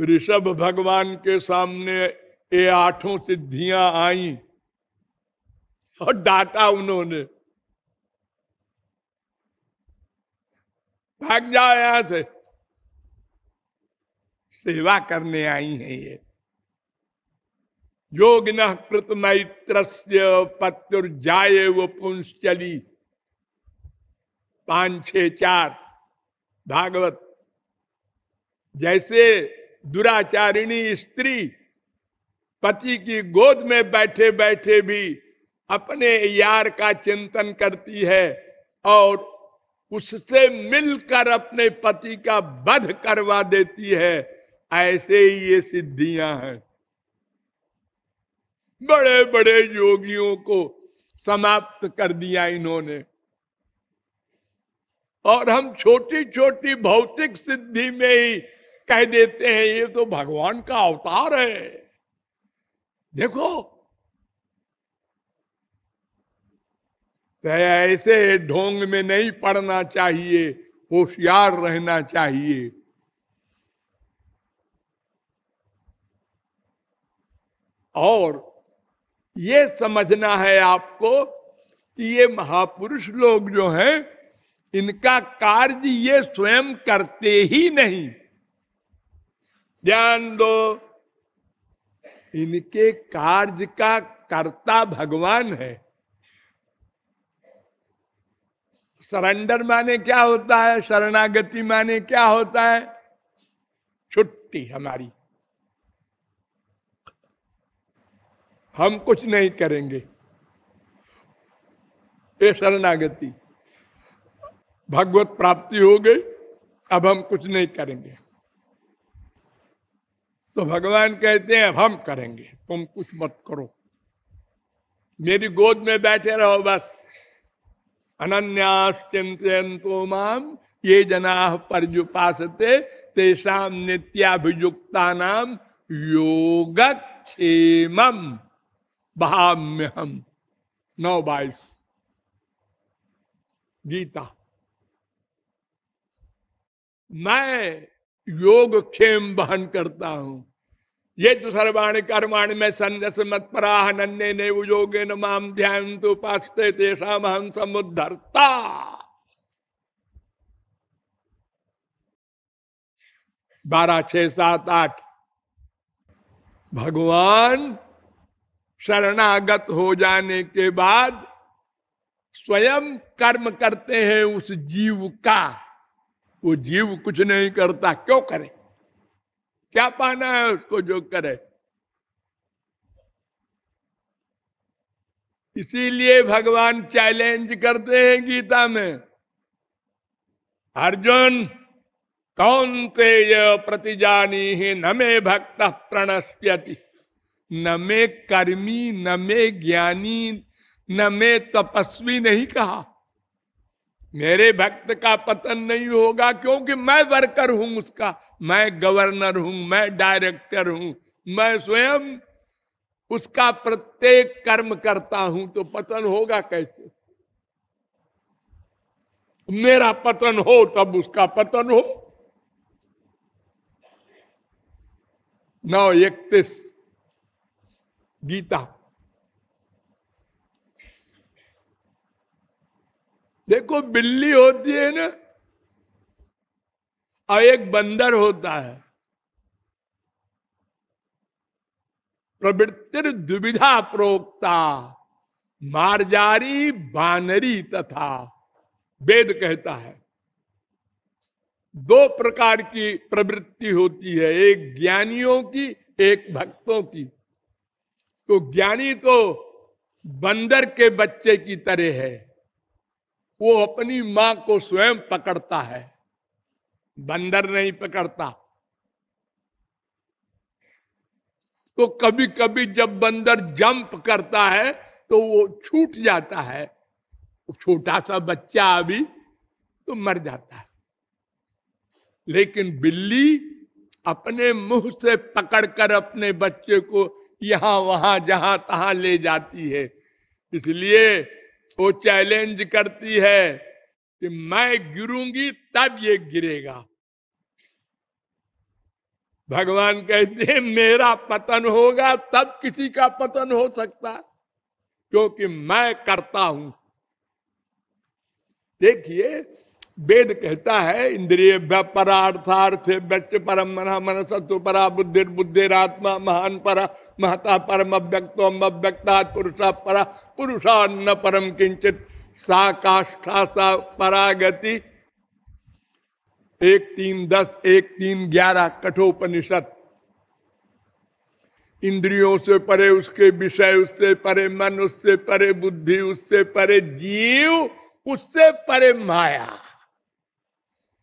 ऋषभ भगवान के सामने ये आठों सिद्धियाँ आई और डांटा उन्होंने। भाग जाओ यहाँ से। सेवा करने आई है ये। योगिन कृत मैत्र पत्युर्जाए वो पुंस चली पाँच, छ, चार, भागवत। जैसे दुराचारिणी स्त्री पति की गोद में बैठे बैठे भी अपने यार का चिंतन करती है और उससे मिलकर अपने पति का वध करवा देती है। ऐसे ही ये सिद्धियाँ हैं। बड़े बड़े योगियों को समाप्त कर दिया इन्होंने। और हम छोटी छोटी भौतिक सिद्धि में ही कह देते हैं, ये तो भगवान का अवतार है। देखो तो ऐसे ढोंग में नहीं पड़ना चाहिए, होशियार रहना चाहिए। और ये समझना है आपको कि ये महापुरुष लोग जो हैं, इनका कार्य ये स्वयं करते ही नहीं। ध्यान दो, इनके कार्य का कर्ता भगवान है। सरेंडर माने क्या होता है? शरणागति माने क्या होता है? छुट्टी हमारी। हम कुछ नहीं करेंगे। ये शरणागति। भगवत प्राप्ति हो गई, अब हम कुछ नहीं करेंगे। तो भगवान कहते हैं, अब हम करेंगे। तुम कुछ मत करो। मेरी गोद में बैठे रहो बस। अनन्याश्चिंतो माम ये जना परजुपासते तेषाम नित्याभियुक्ता नाम योगक्षेम। बहाम्य हम नौ बाईस गीता। मैं योग क्षेम बहन करता हूँ। ये तो सर्वाणी कर्माण में संजस मत पराह नन्ने ने उयोगे न माम ध्यान तो पास्ते तेषा हम समुद्धरता। बारह, छह, सात, आठ। भगवान शरणागत हो जाने के बाद स्वयं कर्म करते हैं उस जीव का। वो जीव कुछ नहीं करता, क्यों करे? क्या पाना है उसको जो करे? इसीलिए भगवान चैलेंज करते हैं गीता में। अर्जुन, कौन ते प्रतिजानी ही? न मे भक्त प्रणश्यति। न मे कर्मी, न मे ज्ञानी, न मे तपस्वी, नहीं कहा। मेरे भक्त का पतन नहीं होगा क्योंकि मैं वर्कर हूँ उसका। मैं गवर्नर हूँ, मैं डायरेक्टर हूँ, मैं स्वयं उसका प्रत्येक कर्म करता हूँ। तो पतन होगा कैसे? मेरा पतन हो तब उसका पतन हो। नौ इकतीस, गीता। देखो बिल्ली होती है ना, और एक बंदर होता है। प्रवृत्ति दुविधा प्रोक्ता, मारजारी बानरी तथा, वेद कहता है। दो प्रकार की प्रवृत्ति होती है, एक ज्ञानियों की, एक भक्तों की। तो ज्ञानी तो बंदर के बच्चे की तरह है। वो अपनी माँ को स्वयं पकड़ता है। बंदर नहीं पकड़ता। तो कभी कभी जब बंदर जंप करता है तो वो छूट जाता है। छोटा सा बच्चा अभी तो मर जाता है। लेकिन बिल्ली अपने मुँह से पकड़कर अपने बच्चे को यहाँ, वहाँ, जहाँ, तहां ले जाती है। इसलिए वो चैलेंज करती है कि मैं गिरूँगी, तब ये गिरेगा। भगवान कहते हैं, मेरा पतन होगा, तब किसी का पतन हो सकता क्योंकि मैं करता हूँ। देखिए वेद कहता है, इंद्रिय परार्थार्थ व्यक्त परम मन मन सत्व परा बुद्धि, बुद्धिरात्मा महान परा, महता परम अव्यक्त अव्यक्ता पुरुषा परा पुरुषा न परम किंचित सा काष्ठा सा परागति। एक तीन दस, एक तीन ग्यारह कठोपनिषद। इंद्रियों से परे उसके विषय, उससे परे मन, उससे परे बुद्धि, उससे परे जीव, उससे परे माया।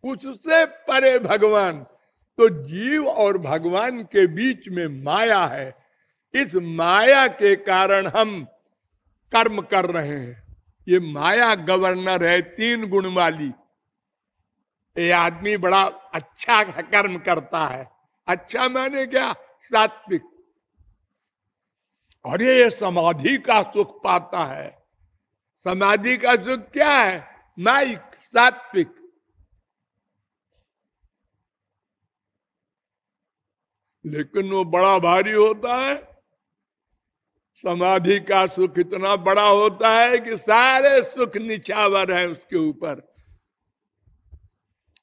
उससे परे भगवान। तो जीव और भगवान के बीच में माया है। इस माया के कारण हम कर्म कर रहे हैं। ये माया गवर्नर है, तीन गुण वाली। ये आदमी बड़ा अच्छा कर्म करता है। अच्छा मैंने क्या? सात्विक। और ये समाधि का सुख पाता है। समाधि का सुख क्या है? माइक, सात्विक। लेकिन वो बड़ा भारी होता है। समाधि का सुख इतना बड़ा होता है कि सारे सुख निछावर है उसके ऊपर।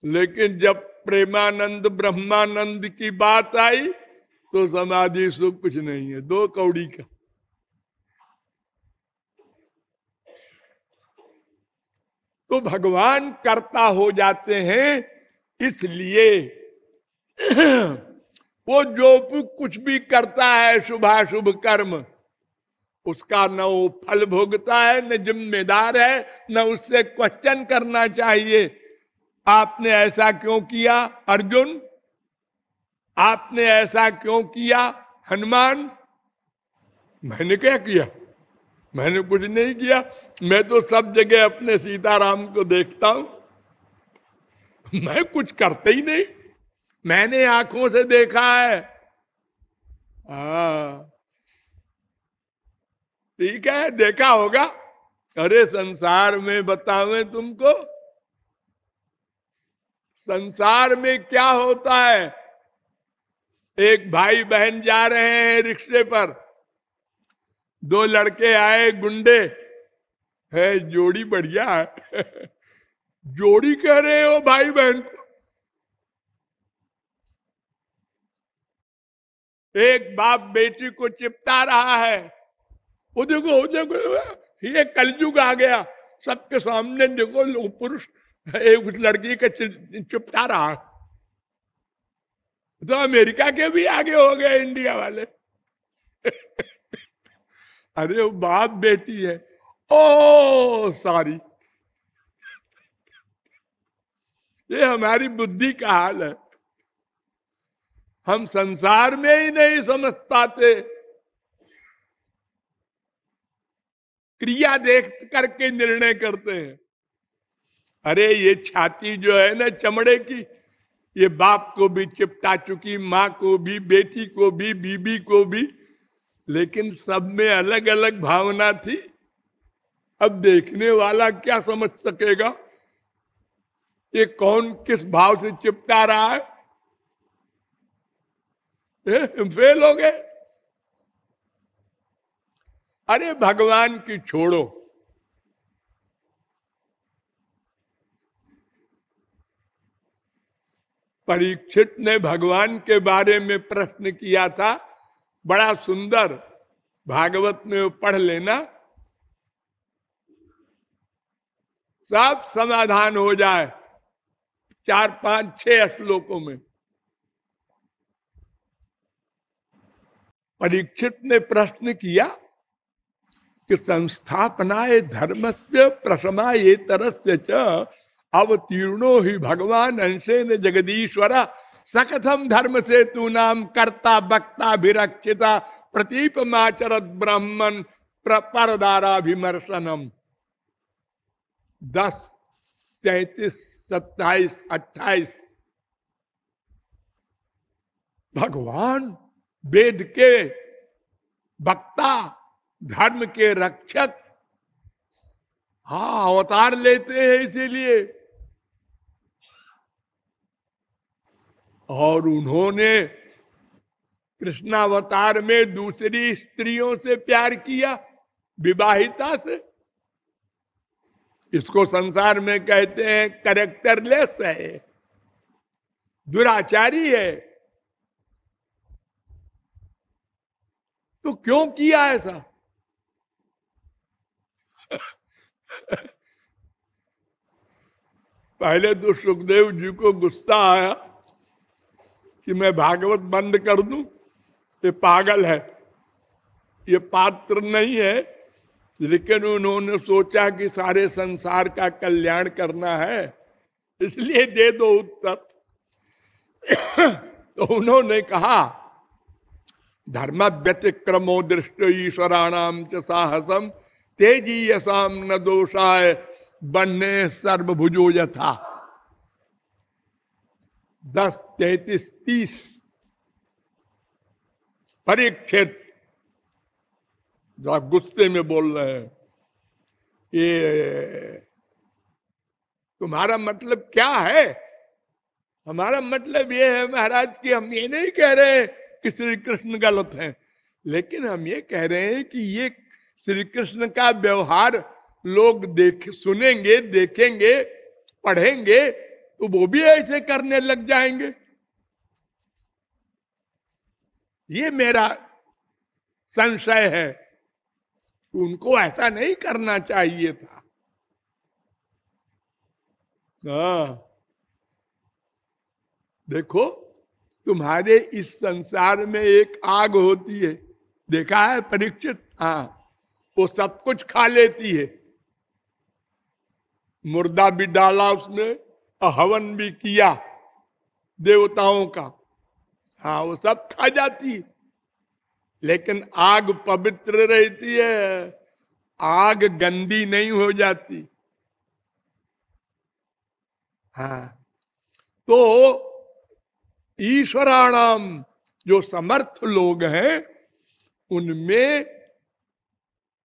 लेकिन जब प्रेमानंद, ब्रह्मानंद की बात आई तो समाधि सुख कुछ नहीं है। दो कौड़ी का। तो भगवान कर्ता हो जाते हैं, इसलिए वो जो कुछ भी करता है शुभाशुभ कर्म, उसका न वो फल भोगता है, न जिम्मेदार है, न उससे क्वेश्चन करना चाहिए। आपने ऐसा क्यों किया, अर्जुन? आपने ऐसा क्यों किया, हनुमान? मैंने क्या किया? मैंने कुछ नहीं किया। मैं तो सब जगह अपने सीताराम को देखता हूँ। मैं कुछ करते ही नहीं। मैंने आँखों से देखा है। हा। ठीक है, देखा होगा। अरे, संसार में बतावे तुमको? संसार में क्या होता है? एक भाई बहन जा रहे हैं रिक्शे पर। दो लड़के आए, गुंडे। है, जोड़ी बढ़िया है। जोड़ी कह रहे हो भाई बहन को एक बाप बेटी को चिपटा रहा है। वो देखो देखो ये कलयुग आ गया। सबके सामने देखो पुरुष, एक लड़की का चिपटा रहा। तो अमेरिका के भी आगे हो गए, इंडिया वाले। अरे, वो बाप बेटी है। Oh, sorry. ये हमारी बुद्धि का हाल है। हम संसार में ही नहीं समझ पाते। क्रिया देख करके निर्णय करते हैं। अरे ये छाती जो है ना चमड़े की, ये बाप को भी चिपटा चुकी, माँ को भी, बेटी को भी, बीबी को भी, लेकिन सब में अलग अलग भावना थी। अब देखने वाला क्या समझ सकेगा? ये कौन किस भाव से चिपटा रहा है? फेल हो गए। अरे, भगवान की छोड़ो। परीक्षित ने भगवान के बारे में प्रश्न किया था। बड़ा सुंदर। भागवत में पढ़ लेना। सब समाधान हो जाए। चार, पाँच, छह श्लोकों में। परीक्षित ने प्रश्न किया कि संस्थापनाए धर्म से प्रसमा ये तरस्य च, अवतीर्णो ही भगवान अंशे न जगदीश्वर। सकथम धर्म से तू नाम कर्ता बक्ता विरक्षिता प्रतीप माचरत ब्राह्मण परदाराभिमर्शनम। दस, तैतीस, सत्ताईस, अट्ठाईस। भगवान वेद के वक्ता, धर्म के रक्षक। हा, अवतार लेते हैं इसीलिए। और उन्होंने कृष्णावतार में दूसरी स्त्रियों से प्यार किया, विवाहिता से। इसको संसार में कहते हैं करेक्टरलेस है। दुराचारी है। तो क्यों किया ऐसा? पहले तो सुखदेव जी को गुस्सा आया कि मैं भागवत बंद कर दूँ। ये पागल है। ये पात्र नहीं है, लेकिन उन्होंने सोचा कि सारे संसार का कल्याण करना है, इसलिए दे दो उत्तर। तो उन्होंने कहा धर्म व्यतिक्रमो दृष्ट ईश्वराणाम च साहसम तेज़ी यसाम न दोषाय बनने सर्वभुजो यथा। दस तैतीस तीस परीक्षित गुस्से में बोल रहे हैं। ये तुम्हारा मतलब क्या है? हमारा मतलब ये है महाराज कि हम ये नहीं कह रहे कि श्री कृष्ण गलत है। लेकिन हम ये कह रहे हैं कि ये श्री कृष्ण का व्यवहार लोग देख, सुनेंगे, देखेंगे, पढ़ेंगे तो वो भी ऐसे करने लग जाएँगे। ये मेरा संशय है। उनको ऐसा नहीं करना चाहिए था। हाँ। देखो तुम्हारे इस संसार में एक आग होती है। देखा है परीक्षित? हाँ वो सब कुछ खा लेती है। मुर्दा भी डाला उसने, हवन भी किया देवताओं का। हाँ वो सब खा जाती है। लेकिन आग पवित्र रहती है, आग गंदी नहीं हो जाती। हाँ तो ईश्वराणाम जो समर्थ लोग हैं, उनमें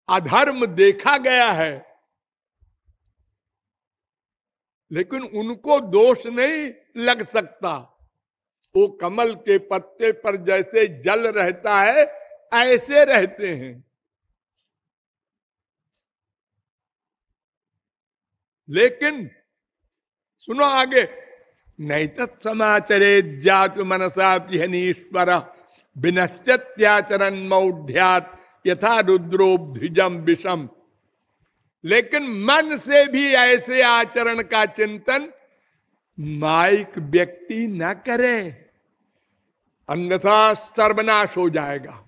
अधर्म देखा गया है। लेकिन उनको दोष नहीं लग सकता। वो कमल के पत्ते पर जैसे जल रहता है, ऐसे रहते हैं। लेकिन सुनो आगे नहीं तत्समाचरे जात मनसा पिहनीश्वर विनश्चत्याचरण मौढ़्यात यथा रुद्रोब्धिजम विषम। लेकिन मन से भी ऐसे आचरण का चिंतन माइक व्यक्ति न करे। अन्यथा सर्वनाश हो जाएगा।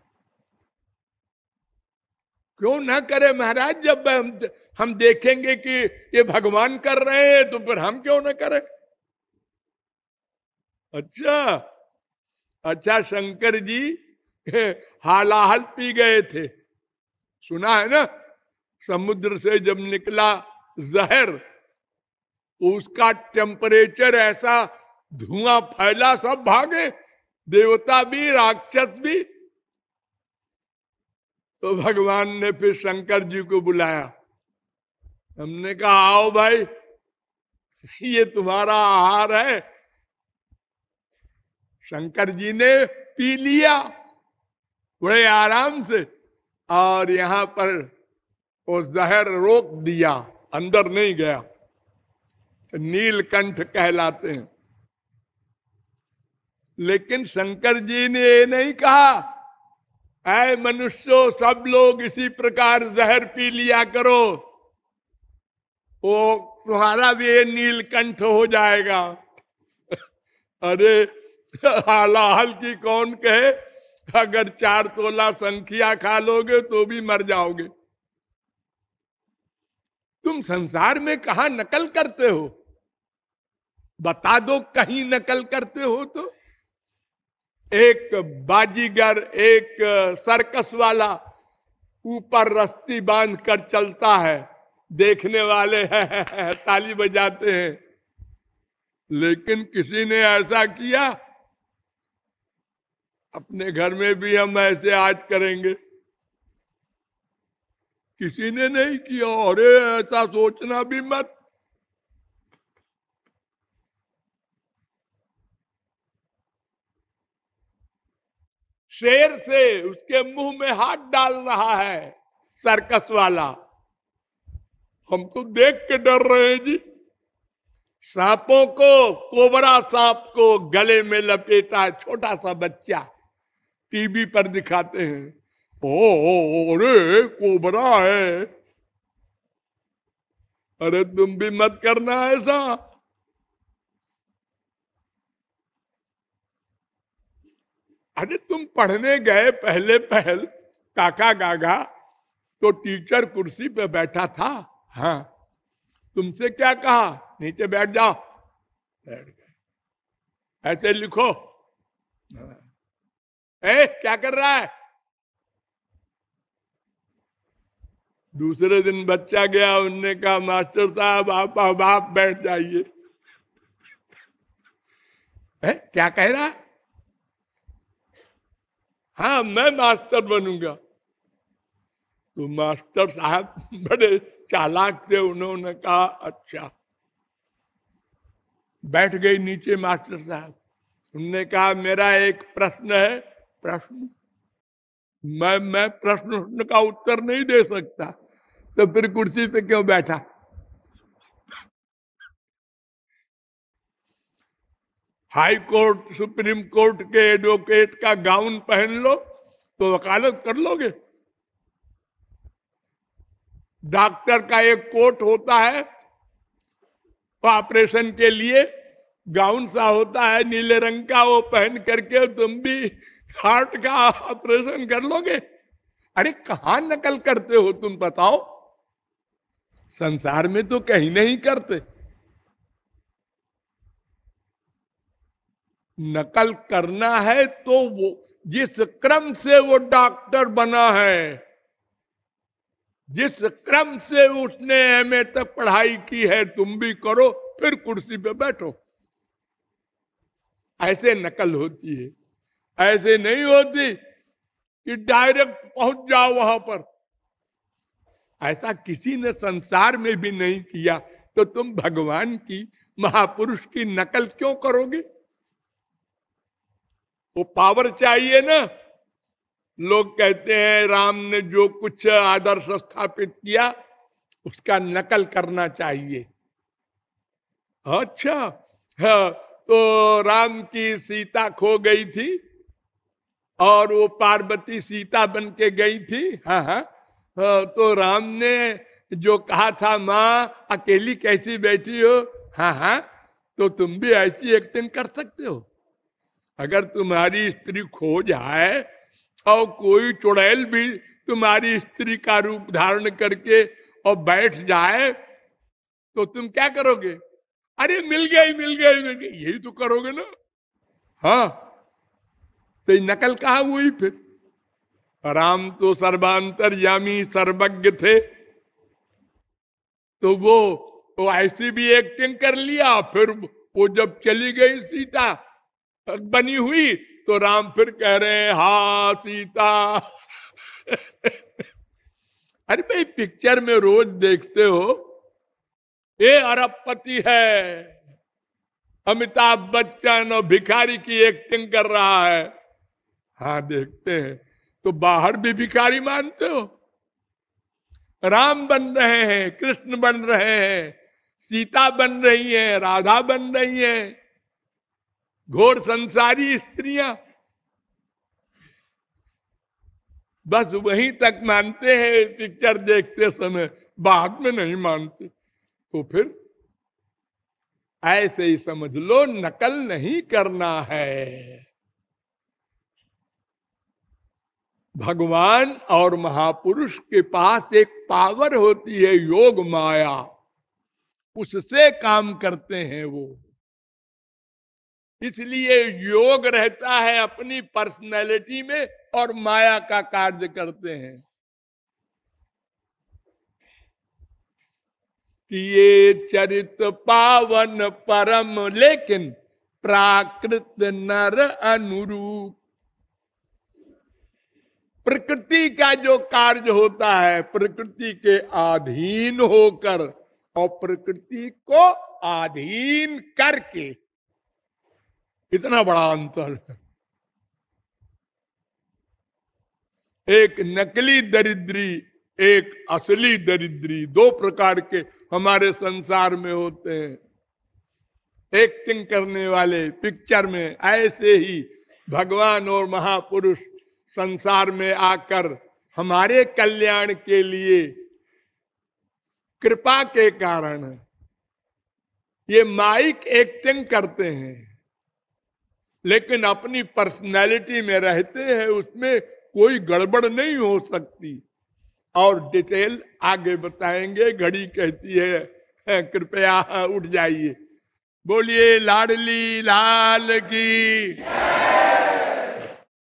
क्यों ना करे महाराज? जब हम हम देखेंगे कि ये भगवान कर रहे हैं तो फिर हम क्यों ना करें? अच्छा अच्छा शंकर जी, हालाहल पी गए थे। सुना है ना? समुद्र से जब निकला जहर, उसका टेम्परेचर ऐसा धुआँ फैला, सब भागे। देवता भी, राक्षस भी। तो भगवान ने फिर शंकर जी को बुलाया। हमने कहा, आओ भाई, ये तुम्हारा आहार है शंकर जी ने पी लिया। बड़े आराम से और यहाँ पर वो जहर रोक दिया, अंदर नहीं गया। नीलकंठ कहलाते हैं। लेकिन शंकर जी ने ये नहीं कहा, ऐ मनुष्यों, सब लोग इसी प्रकार जहर पी लिया करो। वो तुम्हारा भी नीलकंठ हो जाएगा। अरे हालाहल की कौन कहे? अगर चार तोला संख्या खा लोगे तो भी मर जाओगे। तुम संसार में कहा नकल करते हो? बता दो, कहीं नकल करते हो तो? एक बाजीगर, एक सर्कस वाला ऊपर रस्सी बाँध कर चलता है। देखने वाले हैं, ताली बजाते हैं। लेकिन किसी ने ऐसा किया अपने घर में भी हम ऐसे आज करेंगे। किसी ने नहीं किया, अरे ऐसा सोचना भी मत। शेर से उसके मुँह में हाथ डाल रहा है, सर्कस वाला। हम तो देख के डर रहे हैं जी। सांपों को, कोबरा सांप को गले में लपेटा छोटा सा बच्चा। टीवी पर दिखाते हैं। ओ अरे, कोबरा है। अरे, तुम भी मत करना ऐसा। अरे, तुम पढ़ने गए पहले पहल, काका गागा तो टीचर कुर्सी पे बैठा था। हाँ। तुमसे क्या कहा? नीचे बैठ जाओ। बैठ गए। ऐसे लिखो। ए, क्या कर रहा है? दूसरे दिन बच्चा गया, उनने कहा, मास्टर साहब, आप, अब आप बैठ जाइए। क्या कह रहा है? हाँ मैं मास्टर बनूँगा। तो मास्टर साहब बड़े चालाक थे, उन्होंने कहा अच्छा। बैठ गई नीचे मास्टर साहब। उनने कहा, मेरा एक प्रश्न है प्रश्न। मैं मैं प्रश्न का उत्तर नहीं दे सकता। तो फिर कुर्सी पे क्यों बैठा? हाई कोर्ट, सुप्रीम कोर्ट के एडवोकेट का गाउन पहन लो तो वकालत कर लोगे? डॉक्टर का एक कोट होता है, ऑपरेशन के लिए गाउन सा होता है, नीले रंग का वो पहन करके तुम भी हार्ट का ऑपरेशन कर लोगे? अरे, कहा नकल करते हो तुम बताओ? संसार में तो कहीं नहीं करते। नकल करना है तो वो, जिस क्रम से वो डॉक्टर बना है, जिस क्रम से उसने एम ए तक पढ़ाई की है, तुम भी करो, फिर कुर्सी पे बैठो। ऐसे नकल होती है। ऐसे नहीं होती कि डायरेक्ट पहुँच जाओ वहाँ पर। ऐसा किसी ने संसार में भी नहीं किया तो तुम भगवान की महापुरुष की नकल क्यों करोगे? वो पावर चाहिए ना। लोग कहते हैं राम ने जो कुछ आदर्श स्थापित किया उसका नकल करना चाहिए। अच्छा हाँ, तो राम की सीता खो गई थी। और वो पार्वती सीता बन के गई थी हाँ हाँ हाँ, तो राम ने जो कहा था माँ अकेली कैसी बैठी हो? हाँ हाँ तो तुम भी ऐसी एक्टिंग कर सकते हो। अगर तुम्हारी स्त्री खो जाए और कोई चुड़ैल भी तुम्हारी स्त्री का रूप धारण करके और बैठ जाए तो तुम क्या करोगे? अरे मिल गई मिल गई मिल गई यही तो करोगे ना। हाँ तो नकल कहा हुई फिर? राम तो सर्वांतरयामी सर्वज्ञ थे। तो वो वो ऐसी भी एक्टिंग कर लिया, फिर वो जब चली गई सीता, बनी हुई तो राम फिर कह रहे हा सीता। अरे भाई पिक्चर में रोज देखते हो, ये अरबपति है, अमिताभ बच्चन और भिखारी की एक्टिंग कर रहा है। हाँ देखते हैं। तो बाहर भी भिखारी मानते हो? राम बन रहे हैं, कृष्ण बन रहे हैं, सीता बन रही है, राधा बन रही है, घोर संसारी स्त्रियाँ। बस वहीं तक मानते हैं पिक्चर देखते समय। बाद में नहीं मानते। तो फिर ऐसे ही समझ लो, नकल नहीं करना है। भगवान और महापुरुष के पास एक पावर होती है, योग माया। उससे काम करते हैं वो। इसलिए योग रहता है अपनी पर्सनैलिटी में और माया का कार्य करते हैं। ये चरित पावन परम, लेकिन प्राकृत नर अनुरूप प्रकृति का जो कार्य होता है, प्रकृति के अधीन होकर और प्रकृति को अधीन करके। इतना बड़ा अंतर है। एक नकली दरिद्री, एक असली दरिद्री, दो प्रकार के हमारे संसार में होते हैं। एक्टिंग करने वाले पिक्चर में ऐसे ही भगवान और महापुरुष संसार में आकर हमारे कल्याण के लिए कृपा के कारण ये माइक एक्टिंग करते हैं, लेकिन अपनी पर्सनैलिटी में रहते हैं, उसमें कोई गड़बड़ नहीं हो सकती। और डिटेल आगे बताएँगे, घड़ी कहती है कृपया उठ जाइए। बोलिए, लाडली लाल की